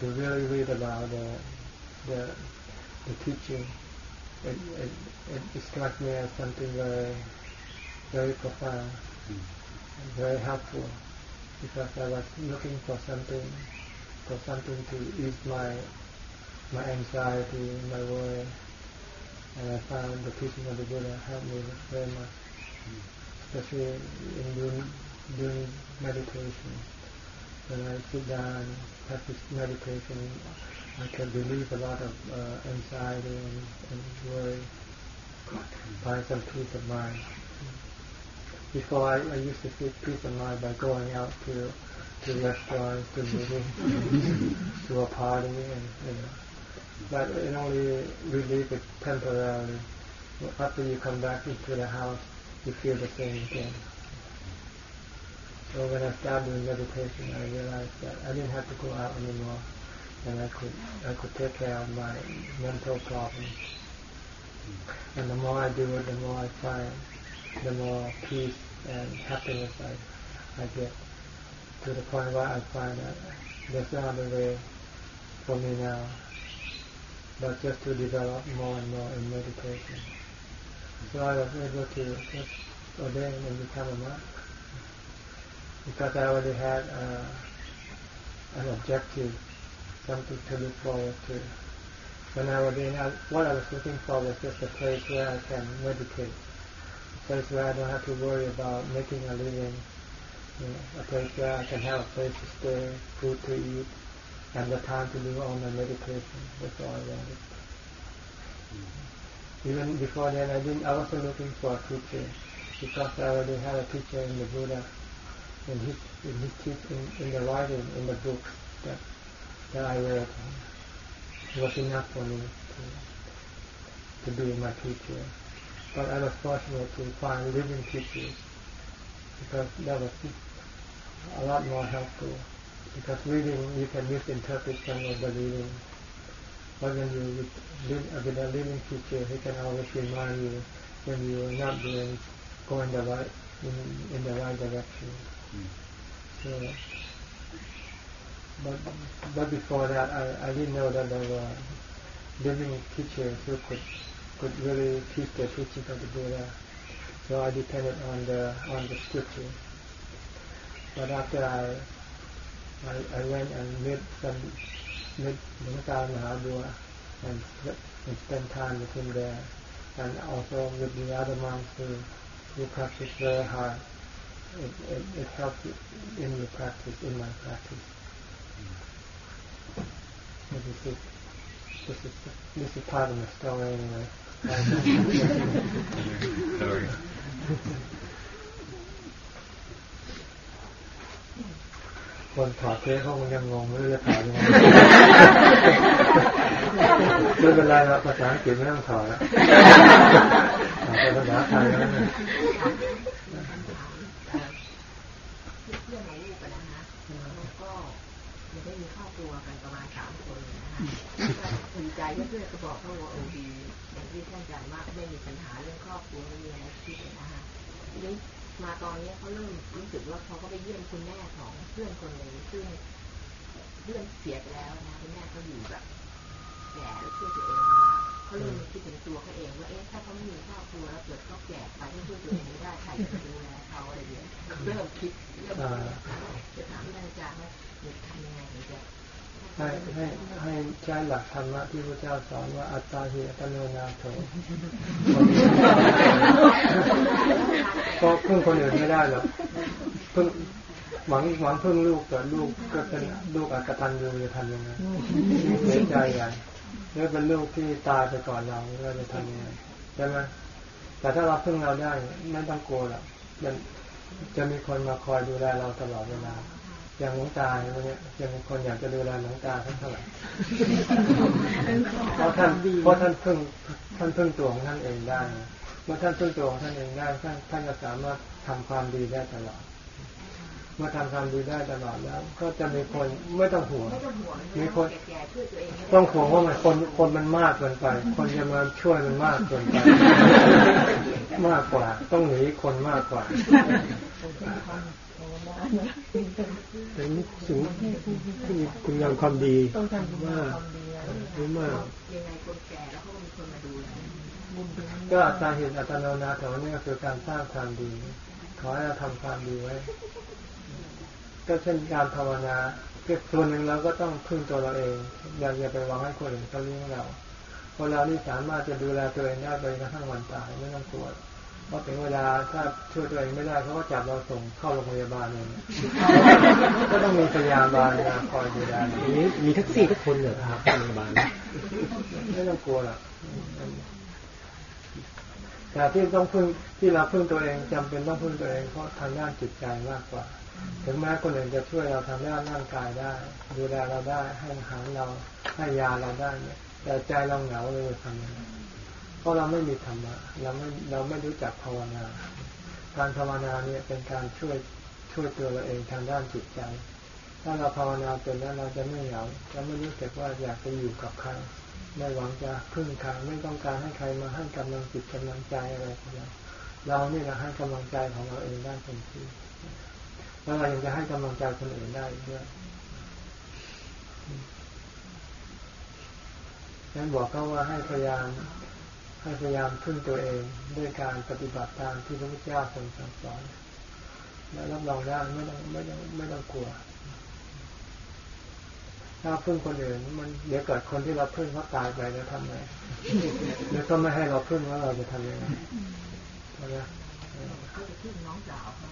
to really read about the the, the teaching. It, it, it struck me as something very very profound, Mm. and very helpful, because I was looking for something for something to ease my my anxiety, my worry, and I found the teaching of the Buddha helped me very much, especially in doing, doing meditation. When I sit down and practice meditation, I can relieve a lot of uh, anxiety and, and worry, find some peace of mind. Before I, I used to seek peace of mind by going out to to restaurants, to movies, <laughs> to a party, and, you know. but it only relieves it temporarily. After you come back into the house, you feel the same again. So when I started doing meditation, I realized that I didn't have to go out anymore, and I could I could take care of my mental problems. And the more I do it, the more I find, the more peace and happiness I I get. To the point where I find that there's no other way for me now but just to develop more and more in meditation. So I was able to just ordain and become a monk because I already had uh, an objective, something to look forward to. When I ordained, I, what I was looking for was just a place where I can meditate, a place where I don't have to worry about making a living, you know, a place where I can have a place to stay, food to eat, and the time to do all my meditation. That's all I wanted. Even before then, I didn't. I wasn't looking for a teacher because I already had a teacher in the Buddha, in his in his teaching, in the writing, in the books that that I read. Was enough for me to to be my teacher. But I was fortunate to find living teachers because that was a lot more helpful because reading you can misinterpret some of the reading. But when you live uh, with a living teacher, he can always remind you when you are not doing going the right in, in the right direction. Mm. So, but but before that, I, I didn't know that there were living teachers who could could really teach the teaching of the Buddha. So I depended on the on the scripture. But after I I, I went and met some met Manakal Mahadua and, and spent time with him there and also with the other monks who, who practice very hard. It, it, it helps in the practice, in my practice. So this is this is this is part of the story anyway. Sorry. คนถอดเทปเขาคงยังงงไม่รู้จะถอดยังไงไม่เป็นไรหรอกภาษาอังกฤษไม่ต้องถอดแล้วถอดเป็นภาษาไทยแล้วนะ เพื่อนของลูกกันนะคะแล้วก็ยังได้มีครอบครัวกันประมาณสามคนนะคะภูมิ ใจเพื่อนๆก็บอกเขาว่าโอ้ดีอย่างที่ท่านอาจารย์ว่าไม่มีปัญหาเรื่องครอบครัวไม่มีอะไรคิดนะคะทีนี้มาตอนนี้เขาเริ่มรู้สึกว่าเขาก็ไปเยี่ยมคุณแม่ของเพื่อนคนหนึ่งซึ่งเพื่อนเสียไปแล้วนะคุณแม่เขาอยู่แบบแก่แล้วช่วยตัวเองลำบาเขาเริ่มคิดถึงตัวเขาเองว่าเอ๊ะถ้าเขาไม่มีครอบครัวแล้วเกิดเขาแก่ไปที่ช่วยตัวเองไม่ได้ใครจะดูแลเขาอะไรอย่างเงี้ยเริ่มคิดเริ่มจะถามท่านอาจารย์ว่าจะทำยังไงถึงจะ ให้ให้ให้ใช้หลักธรรมะที่พระเจ้าสอนว่าอัตตาหิอัตโนนาโถเพราะพึ่งคนอื่นไม่ได้หรอกพึ่งหวังหวังพึ่งลูกแต่ลูกก็เป็นลูกอักตันยูจะทำยังไงเสียใจใหญ่แล้วเป็นลูกที่ตายไปก่อนเราเราจะทำยังไงใช่ไหมแต่ถ้าเราพึ่งเราได้ไม่ต้องกลัวหรอกมันจะมีคนมาคอยดูแลเราตลอดเวลา อย่างหลวงตาเนี่ยยังมีคนอยากจะดูแลหลวงตาทั้งเท่าไหร่เพราะท่านเพราะท่านพึ่งท่านพึ่งตัวของท่านเองได้เมื่อท่านพึ่งตัวของท่านเองได้ท่านท่านจะสามารถทำความดีได้ตลอดเมื่อทำความดีได้ตลอดแล้ว ก็จะมีคนไม่ต้องห่วงมีคนต้องห่วงว่ามันคนคนมันมากเกินไป คนจะมาช่วยมันมากเกินไปมากกว่า ต้องหนีคนมากกว่า เป็นสิ่งที่คุณงามความดีต้องทำมากความดีอะรู้มากยังไงคนแก่แล้วเขาก็มีคนมาดูแลบุญเป็นก็สาเหตุอัตโนนาโถนี่ก็คือการสร้างความดี ขอให้เราทำความดีไว้ ก็เช่นการภาวนาเพียส่วนหนึ่งเราก็ต้องพึ่งตัวเราเองอย่าอย่าไปหวังให้คนอื่นเขาเลี้ยงเราคนเรานี่สามารถจะดูแลตัวเองได้ไปกระทั่งวันตายไม่ต้องกลัวเพราะถึงเวลาถ้าช่วยตัวเองไม่ได้เขาก็จับเราส่งเข้าโรงพยาบาลเองก็ต้องมีพยาบาลมาคอยดูแลทีนี้มีแท็กซี่ทุกคนเหรอครับโรงพยาบาลไม่ต้องกลัวหรอกแต่ที่ต้องพึ่งที่เราพึ่งตัวเองจำเป็นต้องพึ่งตัวเองเพราะทางด้านจิตใจมากกว่า ถึงแม้คนอื่นจะช่วยเราทางด้านร่างกายได้ ดูแลเราได้ให้อาหารเราให้ยาเราได้เนี่ยแต่ใจเราเหงาเลยทำยังไงเพ ราะเราไม่มีธรรมะเราไม่เราไม่รู้จักภาวนา การภาวนาเนี่ยเป็นการช่วยช่วยตัวเราเองทางด้านจิตใจ ถ้าเราภาวนาเป็นแล้วเราจะไม่เหงาจะไม่รู้สึกว่าอยากจะอยู่กับใครไม่หวังจะพึ่งใครไม่ต้องการให้ใครมาให้กำลังจิตกำลังใจอะไรของเราเรานี่แหละให้กำลังใจของเราเองได้เต็มที่แล้วเรายังจะให้กำลังใจคนอื่นได้ด้วยงั้นบอกเขาว่าให้พยายาม ให้พยายามพึ่งตัวเองด้วยการปฏิบัติตามที่พระพุทธเจ้าทรงสั่งสอน แล้วรับรองได้ไม่ต้องไม่ต้องไม่ต้องกลัว ถ้าพึ่งคนอื่นมันเดี๋ยวเกิดคนที่เราพึ่งเขาตายไปแล้วทำไงเดี๋ยวก็ไม่ให้เราพึ่งแล้วเราจะทำยังไงใช่ไหมเขาจะพึ่งน้องสาวเขา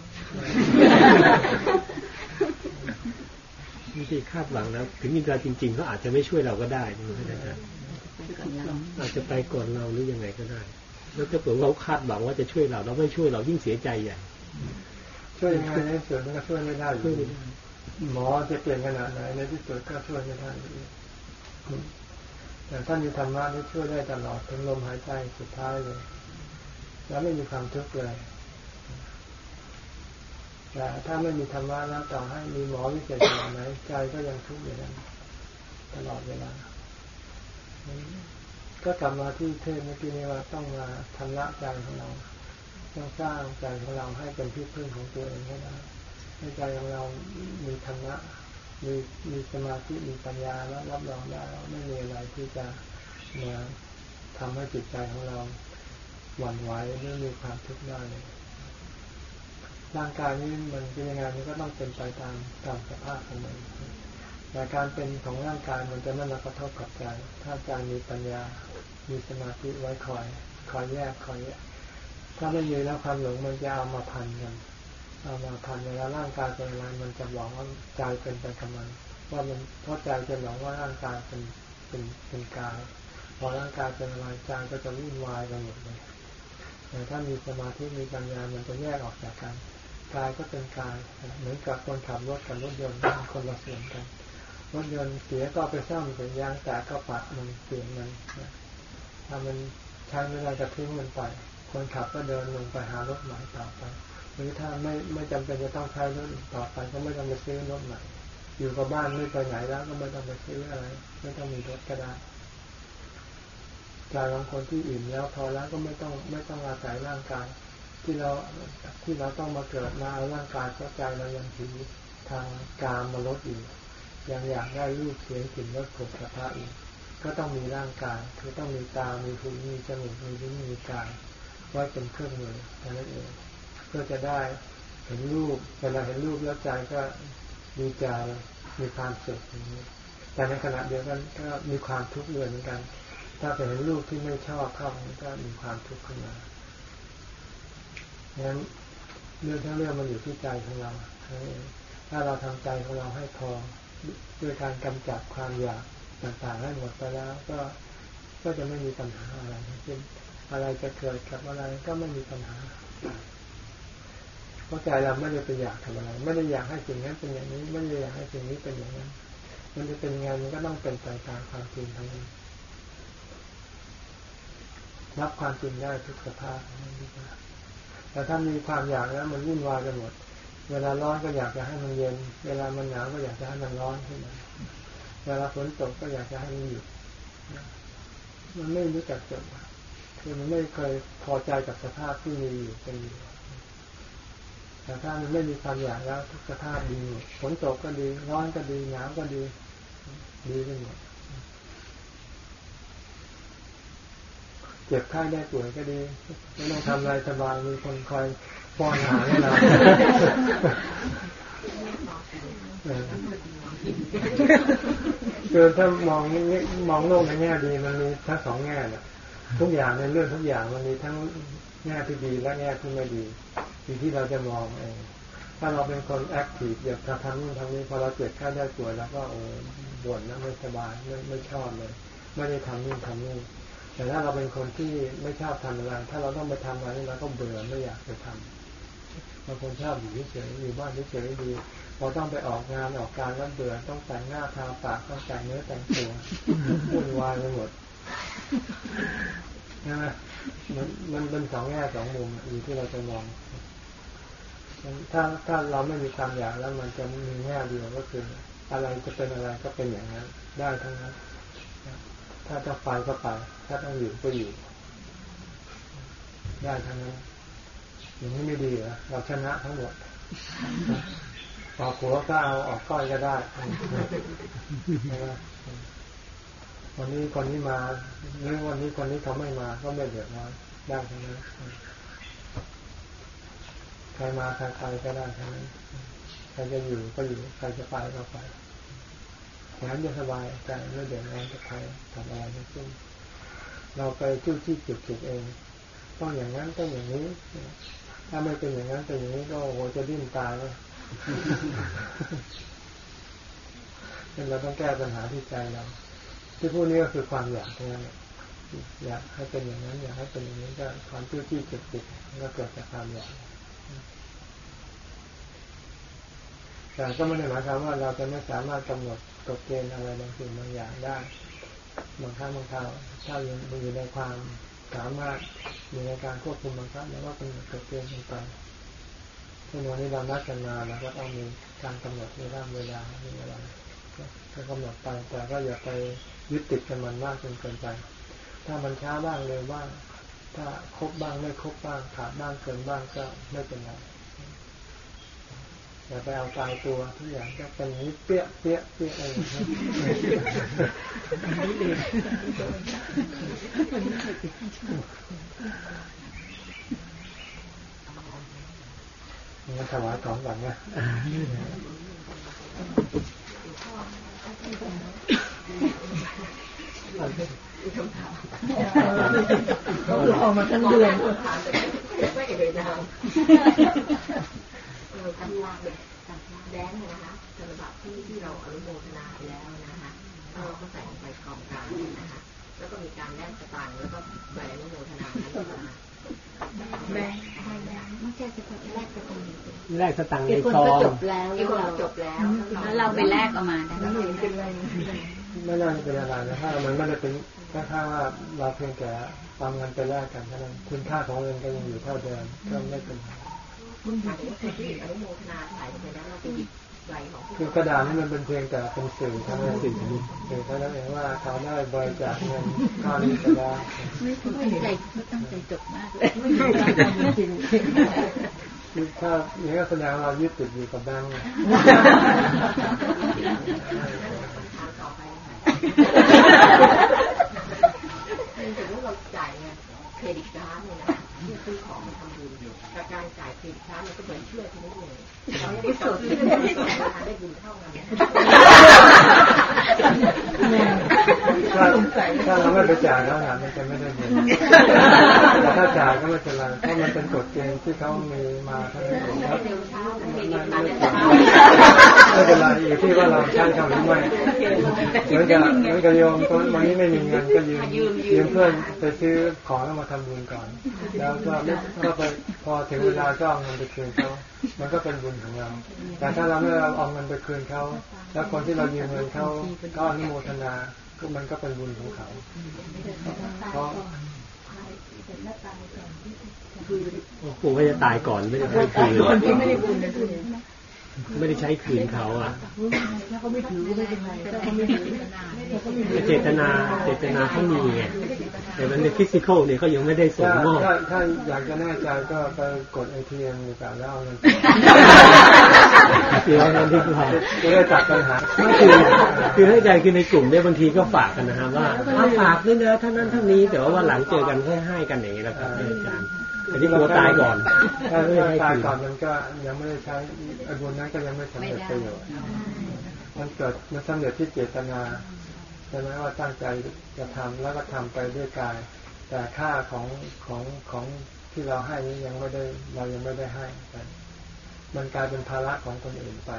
บางทีคาดหวังแล้วถึงมีเวลาจริงๆเขาอาจจะไม่ช่วยเราก็ได้นะ อาจารย์อาจจะไปก่อนเราหรือยังไงก็ได้ แล้วถ้าเผื่อเราคาดหวังว่าจะช่วยเรา เราไม่ช่วยเรายิ่งเสียใจใหญ่ช่วยยังไงในที่สุดมันก็ช่วยไม่ได้อช่วยยู่ไม่ได้หมอจะเปลี่ยนขนาดไหนในที่สุดก็ช่วยไม่ได้อยู่ดีแต่ท่านมีธรรมะที่ช่วยได้ตลอดถึงลมหายใจสุดท้ายเลย แล้วไม่มีความทุกข์เลยแต่ถ้าไม่มีธรรมะแล้วต่อให้มีหมอวิเศษขนาดไหนใจก็ยังทุกข์อยู่นั้นตลอดเวลา ก็กลับมาที่เทศเมื่อกี้นี้ว่าต้องมาทำละใจของเรา ต้องสร้างใจของเราให้เป็นที่พึ่งของตัวเองให้ได้ให้ใจของเรามีธรรมะมีมีสมาธิมีปัญญาแล้วรับรองได้ว่าไม่มีอะไรที่จะมาทำให้จิตใจของเราหวั่นไหวหรือมีความทุกข์ได้เลยร่างกายนี้มันเป็นยังไงมันก็ต้องเป็นไปตามตามสภาพของมัน แต่การเป็นของร่างกายมันจะไม่มากระทบกับใจถ้าใจมีปัญญา มีสมาธิไว้คอยคอยแยกคอยแยกถ้าไม่มีแล้วความหลงมันจะเอามาพันกันเอามาพันเวลาร่างกายเป็นอะไรมันจะหลงว่าใจเป็นไปกับมันว่ามันเพราะใจจะหลงว่าร่างกายเป็นเป็นเป็นกายพอร่างกายเป็นอะไรใจก็จะวุ่นวายไปหมดเลยแต่ถ้ามีสมาธิมีปัญญามันจะแยกออกจากกันกายก็เป็นกายเหมือนกับคนขับรถกับรถยนต์เป็นคนละส่วนกัน รถยนต์เสียก็ไปซ่อมเป็นยางแตกก็ปัดมันเปลี่ยนมันถ้ามันใช้ไม่ได้ก็ทิ้งมันไป คนขับก็เดินลงไปหารถใหม่ต่อไป หรือถ้าไม่ไม่จำเป็นจะต้องใช้รถต่อไป ก็ไม่ต้องไปซื้อรถใหม่ อยู่กับบ้านไม่ไปไหนแล้ว ก็ไม่ต้องไปซื้ออะไร ไม่ต้องมีรถก็ได้ใจของคนที่อิ่มแล้วพอแล้วก็ไม่ต้องไม่ต้องอาศัยร่างกายที่เราที่เราต้องมาเกิดมาเอาร่างกายเพราะใจเรายังถือทางการมาลดอยู่ ยังอยากได้รูปเสียงกลิ่นรสผลสะพะอีก ก็ต้องมีร่างกาย คือต้องมีตา มีหู มีจมูก มีลิ้น มีกายไว้เป็นเครื่องมือแค่นั้นเอง เพื่อจะได้เห็นรูป เวลาเห็นรูปแล้วใจก็ดีใจ มีความสุขอย่างนี้ แต่ในขณะเดียวกันก็มีความทุกข์ด้วยเหมือนกัน ถ้าไปเห็นรูปที่ไม่ชอบเข้ามันก็มีความทุกข์ขึ้นมางั้นเรื่องทั้งเรื่องมันอยู่ที่ใจของเรา ถ้าเราทำใจของเราให้พอ ด้วยการกำจัดความอยากต่างๆให้หมดไปแล้วก็ก็จะไม่มีปัญหาอะไรทั้งสิ้นอะไรจะเกิดกับอะไรก็ไม่มีปัญหาเพราะใจเราไม่ได้ไปอยากทำอะไร ไม่ได้อยากให้สิ่งนั้นเป็นอย่างนี้ ไม่ได้อยากให้สิ่งนี้เป็นอย่างนั้น มันจะเป็นยังไงมันก็ต้องเป็นไปตามความจริงทั้งนั้นรับความจริงได้ทุกสภาพแต่ถ้ามีความอยากแล้วมันวุ่นวายไปหมด เวลาร้อนก็อยากจะให้มันเย็น เวลามันหนาวก็อยากจะให้มันร้อนขึ้นมาเวลาฝนตกก็อยากจะให้มันหยุด มันไม่รู้จักจบคือมันไม่เคยพอใจกับสภาพที่มีอยู่เป็นอยู่แต่ถ้ามันไม่มีความอยากแล้วทุกสภาพดีฝนตกก็ดี ร้อนก็ดีหนาวก็ดี ดีไปหมดเจ็บไข้ได้ป่วยก็ดีไม่ต้องทำอะไรสบายมีคนคอย ป้อนอาหาให้เราคือถ้ามองมองโลกในแง่ดีมันมีทั้งสองแง่แหละทุกอย่างในเรื่องทุกอย่างมันมีทั้งแง่ที่ดีและแง่ที่ไม่ดีอยู่ที่เราจะมองเองถ้าเราเป็นคนแอคทีฟอยากจะทำนู่นทำนี้พอเราเจ็บแค่ได้ป่วยแล้วก็โอ้บ่นแล้วไม่สบายไม่ไม่ชอบเลย ไม่ได้ทำนู่นทำนี่แต่ถ้าเราเป็นคนที่ไม่ชอบทำอะไร ถ้าเราต้องไปทำอะไรเราก็เบื่อไม่อยากไปทำ บางคนชอบอยู่เฉยๆอยู่บ้านเฉยๆดีพอต้องไปออกงานออกการแล้วเบื่อต้องแต่งหน้าทาปากต้องแต่งเนื้อแต่งตัววุ่นวายไปหมดใช่ไหมมันมันเป็นสองแง่สองมุมอยู่ที่เราจะมองถ้าถ้าเราไม่มีความอยากแล้วมันจะมีแง่เดียวก็คือ อะไรจะเป็นอะไรก็เป็นอย่างนั้น ได้ทั้งนั้น ถ้าจะไปก็ไป ถ้าต้องอยู่ก็อยู่ ได้ทั้งนั้น อย่างนี้ไม่ดีเหรอเราชนะทั้งหมดออกหัวก็เอาออกก้อยก็ได้ใช่ไหมวันนี้คนนี้มาหรือวันนี้คนนี้เขาไม่มา ก็ไม่เดือดร้อนได้ทั้งนั้นใครมาใครไปก็ได้ทั้งนั้นใครจะอยู่ก็อยู่ใครจะไปก็ไปอย่างนั้นจะสบายใจไม่เดือดร้อนกับใครทำอะไรทั้งสิ้นเราไปจู้ที่จุดจุดเอง ต้องอย่างนั้นต้องอย่างนี้ ถ้าไม่เป็นอย่างนั้นเป็นอย่างนี้ก็โหจะดิ้นตายเลยเราต้องแก้ปัญหาที่ใจเรา ที่พูดนี้ก็คือความอยากเท่านั้นอยากให้เป็นอย่างนั้น อยากให้เป็นอย่างนี้ก็ความที่ที่จิตติดก็เกิดจากความอยากแต่ก็ไม่ได้หมายความว่าเราจะไม่สามารถกำหนดกฎเกณฑ์อะไรบางสิ่งบางอย่างได้บางครั้งบางคราวถ้ายังอยู่ในความ สามารถอยู่ในการควบคุมบังคับแล้วก็กำหนดกฎเกณฑ์ไปเช่นวันนี้เรานัดกันมาแล้วก็ต้องมีการกำหนดเวลาเวลามีอะไรก็กำหนดไปแต่ก็อย่าไปยึดติดกันมันมากจนเกินไป ถ้ามันช้าบ้างเร็วบ้าง ถ้าครบบ้างไม่ครบบ้างขาดบ้างเกินบ้างก็ไม่เป็นไรอย่าไปเอาตายตัวทุกอย่างก็เป็นนี้เปี้ยเปี้ยเปี้ยอะไร ถวายของก่อนนะรอมาทั้งเดือนไม่เอ่ยนามเราทำลายแดนนะคะธนบัตรที่ที่เราอนุโมทนาไปแล้วนะคะ เราก็ใส่ลงไปกองกลางนะคะแล้วก็มีการแลกสตางค์แล้วก็ใบอนุโมทนานั้นมาแบงค์ไม่ใช่เฉพาะแลกสตางค์แลกสตังค์ในซองจบแล้วอีกคนจบแล้ว แล้วเราไปแลกออกมาได้ไม่เป็นไรไม่น่าจะเป็นอะไรนะถ้ามันไม่ได้เป็นถ้าว่าเราเพียงแต่เอาเงินไปแลกกันเท่านั้นคุณค่าของเงินก็ยังอยู่เท่าเดิมก็ไม่เป็นคือ กระดาษนี่มันเป็นเพียงแต่เป็นสื่อเท่านั้นสื่อสื่อเท่านั้นเองว่าเขาได้บริจาคเงินค่านี้ก็ได้ไม่ใจตั้งใจจบมากเลยไม่จริงคือถ้าอย่างนี้แสดงเรายึดติดอยู่กับแบงค์ถึงว่าเราจ่ายเงินเครดิตการ์ดเนี่ยนะที่ซื้อของมาทำบุญแต่การจ่ายเครดิตการ์ดมันก็เหมือนเชื่อที่นี่เลยเราไม่ได้สดได้บุญเท่ากันถ้าถ้าเราไม่ไปจ่ายแล้วนะมันจะไม่ได้บุญแต่ถ้าจ่ายก็ไม่เป็นไรเพราะมันเป็นกฎเกณฑ์ที่เขามีมาทั้งนั้นเองครับ ไม่เป็นไรอยู่ที่ว่าเราใช้เขาหรือไม่เหมือนกับเหมือนกับโยมตอนวันนี้ไม่มีเงินก็ยืมยืมเพื่อนไปซื้อของแล้วมาทำบุญก่อน แล้วก็ก็ไปพอถึงเวลาก็เอาเงินไปคืนเขามันก็เป็นบุญของเรา แต่ถ้าเราไม่เอาเงินไปคืนเขา แล้วคนที่เรายืมเงินเขาก็อนุโมทนาก็มันก็เป็นบุญของเขาเพราะกลัวว่าจะตายก่อนไม่ได้ใช้คืนคนที่ ไม่ได้บุญนะคุณไม่ได้ใช้คืนเขาอะถ้าเขาไม่ถือก็ไม่เป็นไรถ้าเขาไม่ถือเขาก็ไม่ถือเจตนาเจตนาเขามีไงแต่มันในฟิสิกอลเนี่ยเขายังไม่ได้ส่งถ้ามอบถ้าถ้าอยากจะแน่ใจก็ไปกดเอทีเอ็มดีกว่าแล้วเอาเงินคือเอาเงินที่เขาจะได้ตัดปัญหาคือคือให้ใจคือในกลุ่มเนี่ยบางทีก็ฝากกันนะฮะว่าเอาฝากด้วยนะเท่านั้นเท่านี้แต่ว่าวันหลังเจอกันให้ให้กันอย่างนี้แหละครับอาจารย์ แต่ที่กลัวตายก่อนถ้าไม่ให้ตายก่อนมันก็ยังไม่ได้ใช้อ้บุญนั้นก็ยังไม่สำเร็จประโยชน์มันเกิดมันสำเร็จที่เจตนาใช่ไหมว่าตั้งใจจะทำแล้วก็ทำไปด้วยกาย แต่ค่าของของของที่เราให้นี้ยังไม่ได้เรายังไม่ได้ให้กันมันกลายเป็นภาระของคนอื่นไป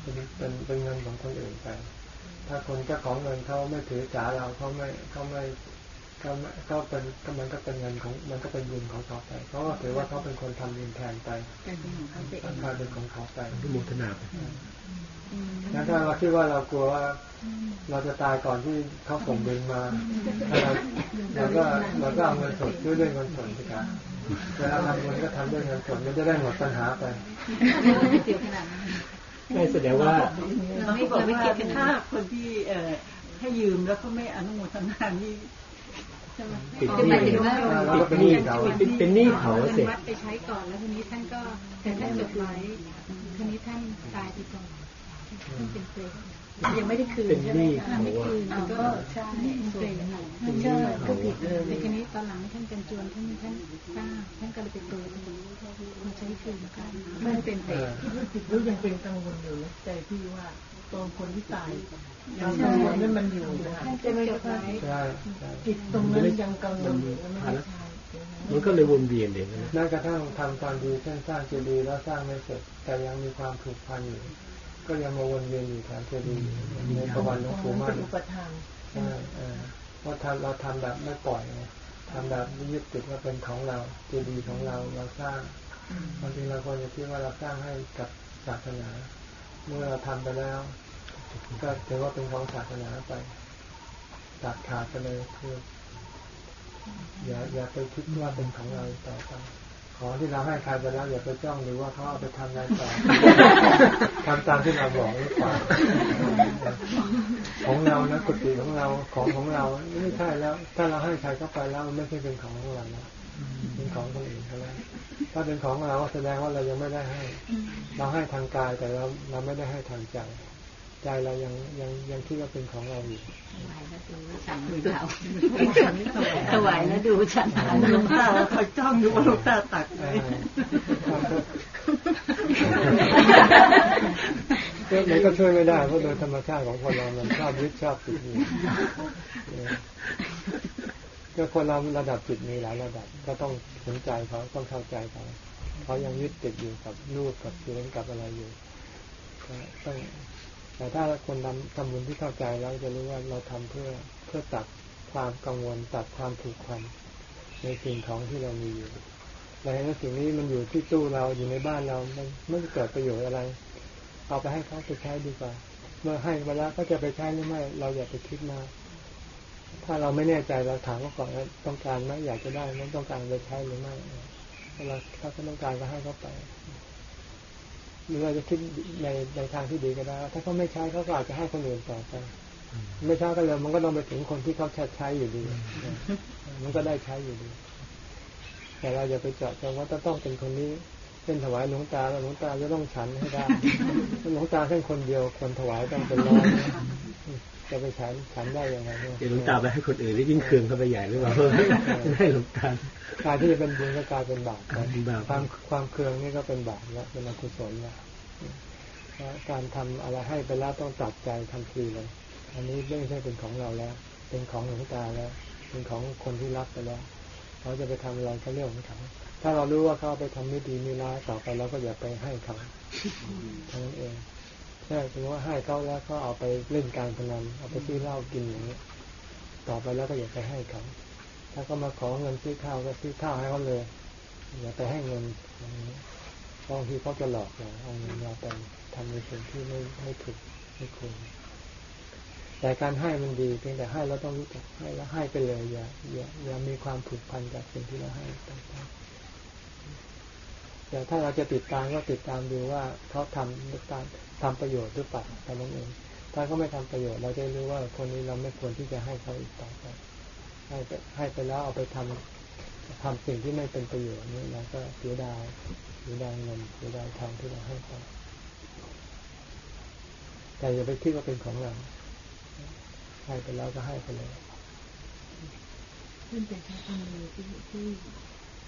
เป็นเป็นเป็นเงินของคนอื่นไป ถ้าคนเจ้าของเงินเขาไม่ถือจ๋าเราเขาไม่เขาไม่ เขาไม่ก็เป็นก็มันก็เป็นเงินของมันก็เป็นบุญของเขาไปเขาก็ถือว่าเขาเป็นคนทำบุญแทนไปกลายเป็นของเขาไปอนุโมทนาไปแล้วถ้าเราคิดว่าเรากลัวว่าเราจะตายก่อนที่เขาส่งบินมาเราก็เราก็เอาเงินสดซื้อด้วยเงินสดสิครับเวลาทำบุญก็ทำด้วยเงินสดมันจะได้หมดปัญหาไปไม่แสดงว่าเราไม่บอกว่าถ้าคนที่เอ่อให้ยืมแล้วเขาไม่อนุโมทนานี่ ใช่ไหมติดคือหหนี้มายถึงว่าเราก็เป็นหนี้เขาเป็นเป็นหนี้เขาเสร็จวัดไปใช้ก่อนแล้วทีนี้ท่านก็แต่ท่านจดไว้ทีนี้ท่านตายไปก่อนท่านเป็นเปรตยังไม่ได้คืนเป็นใช่หไหมนี้คะเขาไม่อะคืนมันก็ใช่เป็นเปรตท่านก็ก็ผิดเลยแต่ทีนี้ตอนหลังท่านเป็นจวนท่านท่านทราบท่านก็เลยไปเปิดมาใช้คืนกันไม่เป็นเปรตผิดรู้ยังเป็นกังวลอยู่นะใจพี่ว่าตอนคนที่ตาย ยังกังวลนั้นมันอยู่นะท่านจะไว้ใช่ใช่จิตตรงนั้นยังกังวลอยู่แล้วมันก็เลยวนเวียนเองนะแม้กระทั่งทำความดีเช่นสร้างเจดีย์แล้วสร้างไม่เสร็จ แต่ยังมีความผูกพันอยู่ ก็ยังมาวนเวียนอยู่แถวเจดีย์ในประวัติหลวงปู่มั่นอุปทานใช่เออเพราะทำเราทำแบบไม่ปล่อยไงทำแบบยึดติดว่าเป็นของเราเจดีย์ของเราเราสร้างบางทีเราควรจะคิดว่าเราสร้างให้กับศาสนา เมื่อเราทำไปแล้ว ก็ถือว่าเป็นของศาสนาไปตัดขาดไปเลยคืออย่าอย่าไปคิดว่าเป็นของเราต่อไปของที่เราให้ใครไปแล้วอย่าไปจ้องหรือว่าเขาเอาไปทำอะไรต่อทำตามที่เราบอกหรือเปล่าของเรานะกุฏิของเราของของเราไม่ใช่แล้ว ถ้าเราให้ใครเข้าไปแล้วมันไม่ใช่เป็นของของเราแล้วเป็นของคนอื่นเขาแล้วถ้าเป็นของเราแสดงว่าเรายังไม่ได้ให้ เราให้ทางกายแต่เราเราไม่ได้ให้ทางใจ ใจเรายังยังยังคิดว่าเป็นของเราอยู่ฉันหรือเปล่าถวายแล้วดูฉันหลวงตาคอยจ้องดูว่าหลวงตาตักเลเอยอมันก็ช่วยไม่ได้เพราะโดยธรรมชาติของคนเรามันชอบยึดชอบติดอยู่เออก็คนเราระดับจิตมีหลายระดับ ก็ต้องสนใจเขาต้องเข้าใจเขาเขายังยึดติดอยู่กับรูปกับเสียงกับอะไรอยู่ก็ต้อง แต่ถ้าคนทำทำบุญที่เข้าใจแล้วจะรู้ว่าเราทำเพื่อเพื่อตัดความกังวลตัดความผูกพันในสิ่งของที่เรามีอยู่เราเห็นว่าสิ่งนี้มันอยู่ที่ตู้เราอยู่ในบ้านเรา มันไม่เกิดประโยชน์อะไร เอาไปให้เขาไปใช้ดีกว่า เมื่อให้ไปแล้วก็จะไปใช้หรือไม่ เราอย่าไปคิดมากถ้าเราไม่แน่ใจเราถามเขาก่อนว่าต้องการไหมอยากจะได้ไหมต้องการไปใช้หรือไม่เราถ้าเขาต้องการก็ให้เขาไป หรือเราจะคิดในในทางที่ดีก็ได้ ถ้าเขาไม่ใช้เขาก็อาจจะให้คนอื่นต่อไปไม่ใช้ก็เลยมันก็ต้องไปถึงคนที่เขาใช้อยู่ดี มันก็ได้ใช้อยู่ดี แต่เราอย่าไปเจาะจงว่าต้องเป็นคนนี้เช่นถวายหลวงตาแล้วหลวงตาจะต้องฉันให้ได้หลวงตาแค่คนเดียวคนถวายต้องเป็นร้อย จะไปฉันฉันได้ยังไงเนี่ยเดี๋ยวหลวงตาไปให้คนอื่นได้ยิ่งเคืองเข้าไปใหญ่หรือเปล่าไม่ให้หลวงตาการที่จะเป็นบุญก็กลายเป็นบาปไปเป็นบาปความความเคืองนี่ก็เป็นบาปแล้วเป็นอกุศลแล้วการทำอะไรให้ไปแล้วต้องตัดใจทันทีเลย อันนี้ไม่ใช่เป็นของเราแล้ว เป็นของหลวงตาแล้ว เป็นของคนที่รับไปแล้วเขาจะไปทำอะไรก็เรื่องของเขาถ้าเรารู้ว่าเขาไปทำไม่ดีไม่ร้ายต่อไปเราก็อย่าไปให้เขาเท่านั้นเองใช่ถึงว่าให้เขาแล้วก็เอาไปเล่นการพนันเอาไปซื้อเหล้ากินอย่างนี้ต่อไปแล้วก็อย่าไปให้เขาถ้าเขามาขอเงินซื้อข้าวก็ซื้อข้าวให้เขาเลยอย่าไปให้เงินอย่างนี้บางทีเขาจะหลอกเราเอาเงินเราไปทำในสิ่งที่ไม่ไม่ถูกไม่ควรแต่การให้มันดีเพียงแต่ให้เราต้องรู้จักให้แล้วให้ไปเลยอย่าอย่าอย่ามีความผูกพันกับสิ่งที่เราให้ต่างๆแต่ถ้าเราจะติดตามก็ติดตามดูว่าเขาทำตาม ทำประโยชน์หรือเปล่าแต่นั้นเองถ้าเขาไม่ทำประโยชน์เราจะรู้ว่าคนนี้เราไม่ควรที่จะให้เขาอีกต่อไปให้ไปให้ไปแล้วเอาไปทำทำสิ่งที่ไม่เป็นประโยชน์นี่เราก็เสียดายเสียดายเงินเสียดายทองที่เราให้ไปแต่อย่าไปคิดว่าเป็นของเราให้ไปแล้วก็ให้ไปเลยขึ้นเป็นแค่อันหนึ่งที่ที่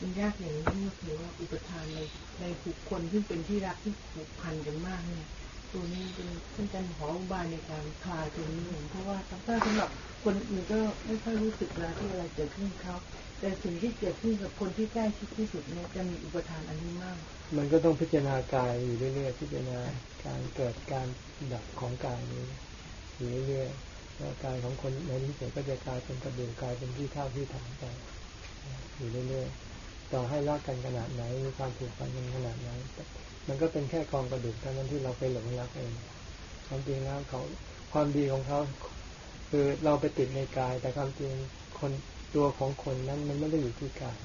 มันยากอย่างนี้ก็คือว่าอุปทานในในบุคคลซึ่งเป็นที่รักที่ผูกพันกันมากเนี่ย ตัวนี้เป็นท่านอาจารย์ขออุบายในการคลายตัวนี้เองเพราะว่าถ้าสำหรับคนอื่นก็ไม่ค่อยรู้สึกเวลาที่อะไรเกิดขึ้นเขาแต่สิ่งที่เกิดขึ้นกับคนที่ใกล้ชิดที่สุดเนี่ยจะมีอุปทานอันนี้มาก มันก็ต้องพิจารณากายอยู่เรื่อยๆพิจารณาการเกิดการดับของกายนี้อยู่เรื่อยๆแล้วกายของคนในที่สุดก็จะกลายเป็นกระดูกกลายเป็นที่เท่าที่ฐานไปอยู่เรื่อยๆ ต่อให้รักกันขนาดไหนมีความผูกพันกันขนาดไหนมันก็เป็นแค่กองกระดูกเท่านั้นที่เราไปหลงรักเองความจริงแล้วเขาความดีของเขาคือเราไปติดในกาย แต่ความจริงคนตัวของคนนั้นมันไม่ได้อยู่ที่กาย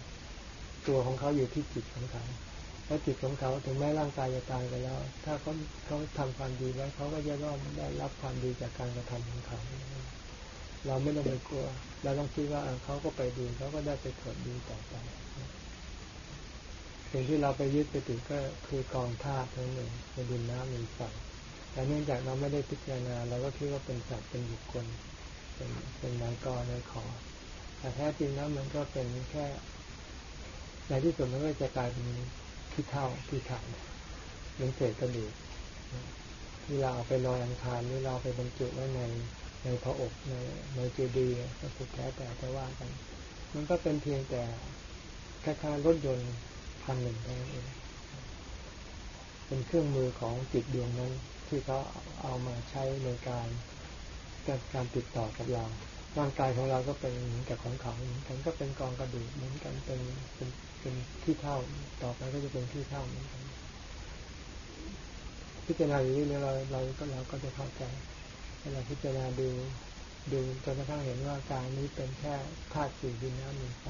ตัวของเขาอยู่ที่จิตของเขาแล้วจิตของเขาถึงแม้ร่างกายจะตายไปแล้ว ถ้าเขาเขาทำความดีไว้เขาก็จะร่อมได้รับความดีจากการกระทำของเขา เราไม่ต้องไปกลัว เราต้องคิดว่าเขาก็ไปดีเขาก็ได้ไปเกิดดีต่อไป สิ่งที่เราไปยึดไปติดก็คือกองธาตุทั้งหนึ่งเป็นดินน้ำมีไฟแต่เนื่องจากเราไม่ได้พิจารณาเราก็คิดว่าเป็นสัตว์เป็นบุคคล เป็นเป็นนายกนายขอ แต่แท้จริงแล้วมันก็เป็นแค่ในที่สุดมันก็จะกลายเป็นที่เท่าที่ฐานเหมือเศษกระดูกที่เราเอาไปลอยอังคารหรือเราไปบรรจุไว้ในในพระอกในในเจดีย์ก็สุดแท้แต่จะว่ากัน มันก็เป็นเพียงแต่คล้ายๆรถยนต์ คันหนึ่งเท่านั้นเองเป็นเครื่องมือของจิตดวงนั้นที่เขาเอามาใช้ในการการการติดต่อกับเรา ร่างกายของเราก็เป็นเหมือนกับของเขาเหมือนกันก็เป็นกองกระดูกเหมือนกันเป็นเป็นเป็นที่เท่าต่อไปก็จะเป็นที่เท่าเหมือนกันพิจารณาอย่างนี้เราเราก็เราก็จะเข้าใจเวลาพิจารณาดูดูจนกระทั่งเห็นว่ากายนี้เป็นแค่ธาตุสี่ดินน้ำลมไฟ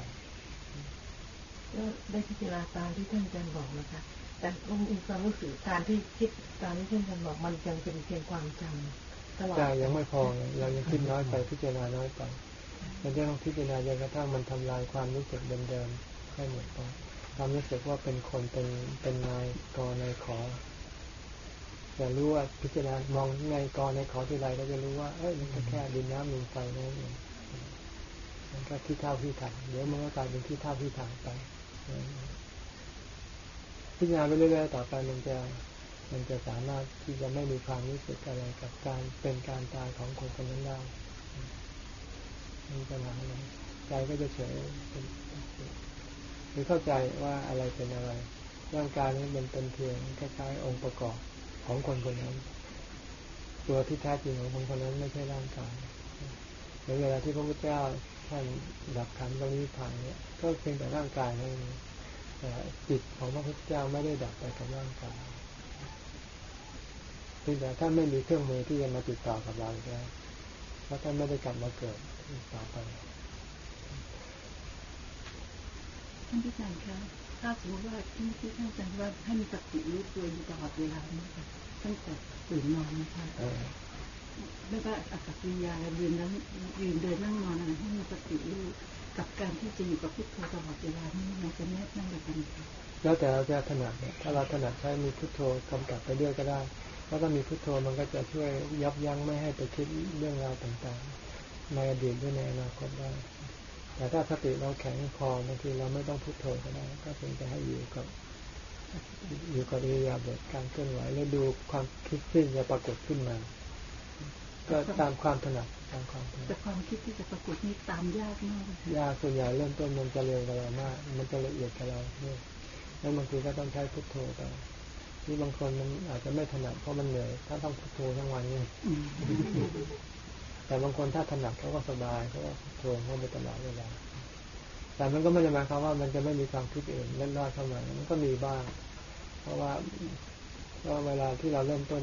ก็ได้พิจารณาตามที่ท่านอาจารย์บอกนะคะ แต่มีความรู้สึกการที่คิดตามที่ท่านอาจารย์บอกมันยังเป็นเพียงความจำตลอดใช่ยังไม่พอเรายังคิดน้อยไปพิจารณาน้อยไปเราจะต้องพิจารณาจนกระทั่งมันทำลายความรู้สึกเดิมๆให้หมดไปความรู้สึกว่าเป็นคนเป็นเป็นนายกนายขอจะรู้ว่าพิจารณามองในกรในขอที่ไรก็จะรู้ว่าเอ้ยมันก็แค่ดินน้ำลมไฟนั่นเองมันก็ที่เท่าที่ถ่างเดี๋ยวมันก็กลายเป็นที่เท่าที่ถ่างไป พิจารณาไปเรื่อยๆต่อไปมันจะมันจะสามารถที่จะไม่มีความรู้สึกอะไรกับการเป็นการตายของคนคนนั้นได้มีปัญหาอะไรใจก็จะเฉยหรือเข้าใจว่าอะไรเป็นอะไร ร่างกายนี้มันเป็นเพียงคล้ายๆองค์ประกอบของคนคนนั้น ตัวที่แท้จริงของคนคนนั้นไม่ใช่ร่างกายในเวลาที่พระพุทธเจ้า ท่านดับขันตรงนี้ผ่านเนี่ยก็เพียงแต่ร่างกายนั่นแต่จิตของพระพุทธเจ้าไม่ได้ดับไปกับร่างกายเพียงแต่ท่านไม่มีเครื่องมือที่จะมาติดต่อกับเราแล้วเพราะท่านไม่ได้กลับมาเกิดต่อไปท่านพิจารณ์คะถ้าสมมติว่าที่ที่ท่านอาจารย์ว่าให้มีสติรู้ตัวอยู่ตลอดเวลานี้ค่ะตั้งแต่ตื่นนอนนะคะ ไม่ว่าอากับวิญญาณยืนนั้นยืนเดินนั่งนอนอะไรให้มีสติรู้กับการที่จะอยู่กับพุทโธตลอดเวลานี้มันจะแนบนั่งแบบนี้แล้วแต่เราจะถนัดเนี่ยถ้าเราถนัดใช้มีพุทโธกำกับไปเรื่อยก็ได้เพราะถ้ามีพุทโธมันก็จะช่วยยับยั้งไม่ให้ไปคิดเรื่องราวต่างๆ ในอดีตด้วยในอนาคตได้ แต่ถ้าสติเราแข็งพอบางทีเราไม่ต้องพุทโธก็ได้ ก็เพียงแต่ให้อยู่กับอยู่กับอิริยาบถการเคลื่อนไหวแล้วดูความคิดที่จะปรากฏขึ้นมา ก็ตามความถนัดตามความถนัดแต่ความคิดที่จะปรากฏนี่ตามยากมากยากส่วนใหญ่เริ่มต้นมันจะเร็วกับเรามาก มันจะละเอียดกับเราเนี่ยแล้วบางทีก็ต้องใช้พุทโธไปที่บางคนมันอาจจะไม่ถนัดเพราะมันเหนื่อยถ้าต้องพุทโธทั้งวันเนี่ยแต่บางคนถ้าถนัดเขาก็สบายเขาก็พุทโธเขาไปตลอดเวลาแต่มันก็ไม่ได้หมายความว่ามันจะไม่มีความคิดอื่นเล่นรอดเข้ามามันก็มีบ้าง เพราะว่า เพราะเวลาที่เราเริ่มต้น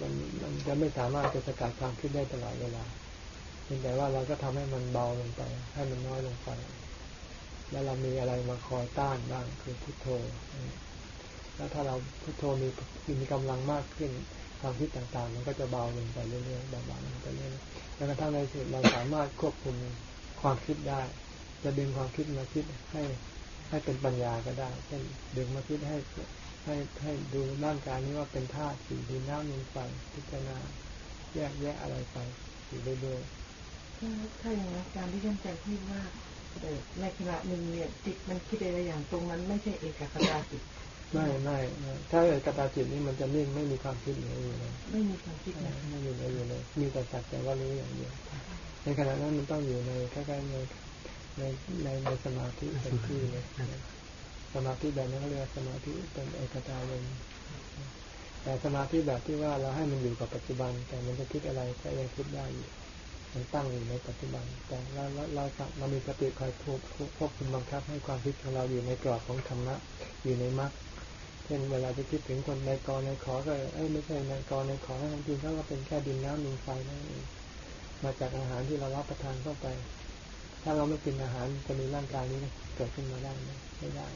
มันมันจะไม่สามารถจะสกัดความคิดได้ตลอดเวลาเพียงแต่ว่าเราก็ทำให้มันเบาลงไป ให้มันน้อยลงไป แล้วเรามีอะไรมาคอยต้านบ้างคือพุทโธ แล้วถ้าเราพุทโธมีมีกำลังมากขึ้นความคิดต่างๆ มันก็จะเบาลงไปเรื่อยๆเบาๆลงไปเรื่อยๆแล้วกระทั่งในสุดเราสามารถควบคุมความคิดได้ จะดึงความคิดมาคิดให้ให้เป็นปัญญาก็ได้ เช่นดึงมาคิดให้ ให้ให้ดูร่างกายนี้ว่าเป็นธาตุสี่ดินน้ำลมไฟพิจารณาแยกแยะอะไรไปอยู่เรื่อยๆถ้าถ้าอย่างนั้นการที่ท่านอาจารย์พูดว่าเอ่อในขณะหนึ่งเนี่ยจิตมันคิดอะไรอย่างตรงนั้นไม่ใช่เอกคตาจิตไม่ไม่ไม่ถ้าเอกตาจิตนี่มันจะนิ่งไม่มีความคิดเหลืออยู่เลยไม่มีความคิดนะไม่มีเหลืออยู่เลย มีแต่สักแต่ว่ารู้อย่างเดียวในขณะนั้นมันต้องอยู่ในใกล้ๆในในในในสมาธิเต็มที่เลย สมาธิแบบนั้นเรียกสมาธิเป็นเอกตาลมแต่สมาธิแบบที่ว่าเราให้มันอยู่กับปัจจุบัน แต่มันจะคิดอะไรก็ยังคิดได้อยู่มันตั้งอยู่ในปัจจุบัน แต่เราเราเราเรามีสติคอยควบควบคุมบังคับให้ความคิดของเราอยู่ในกรอบของธรรมะอยู่ในมรรคเช่นเวลาจะคิดถึงคนในกอในขอก็เอ้ยไม่ใช่ในกอในขอจริงเขาก็เป็นแค่ดินน้ำลมไฟนั่นเองมาจากอาหารที่เรารับประทานเข้าไป ถ้าเราไม่กินอาหารจะมีร่างกายนี้เกิดขึ้นมาได้ไหมไม่ได้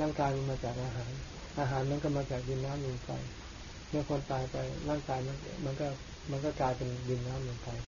ร่างกายมันมาจากอาหาร อาหารมันก็มาจากดินน้ำลมไฟเมื่อคนตายไปร่างกายมันมันก็มันก็กลายเป็นดินน้ำลมไฟ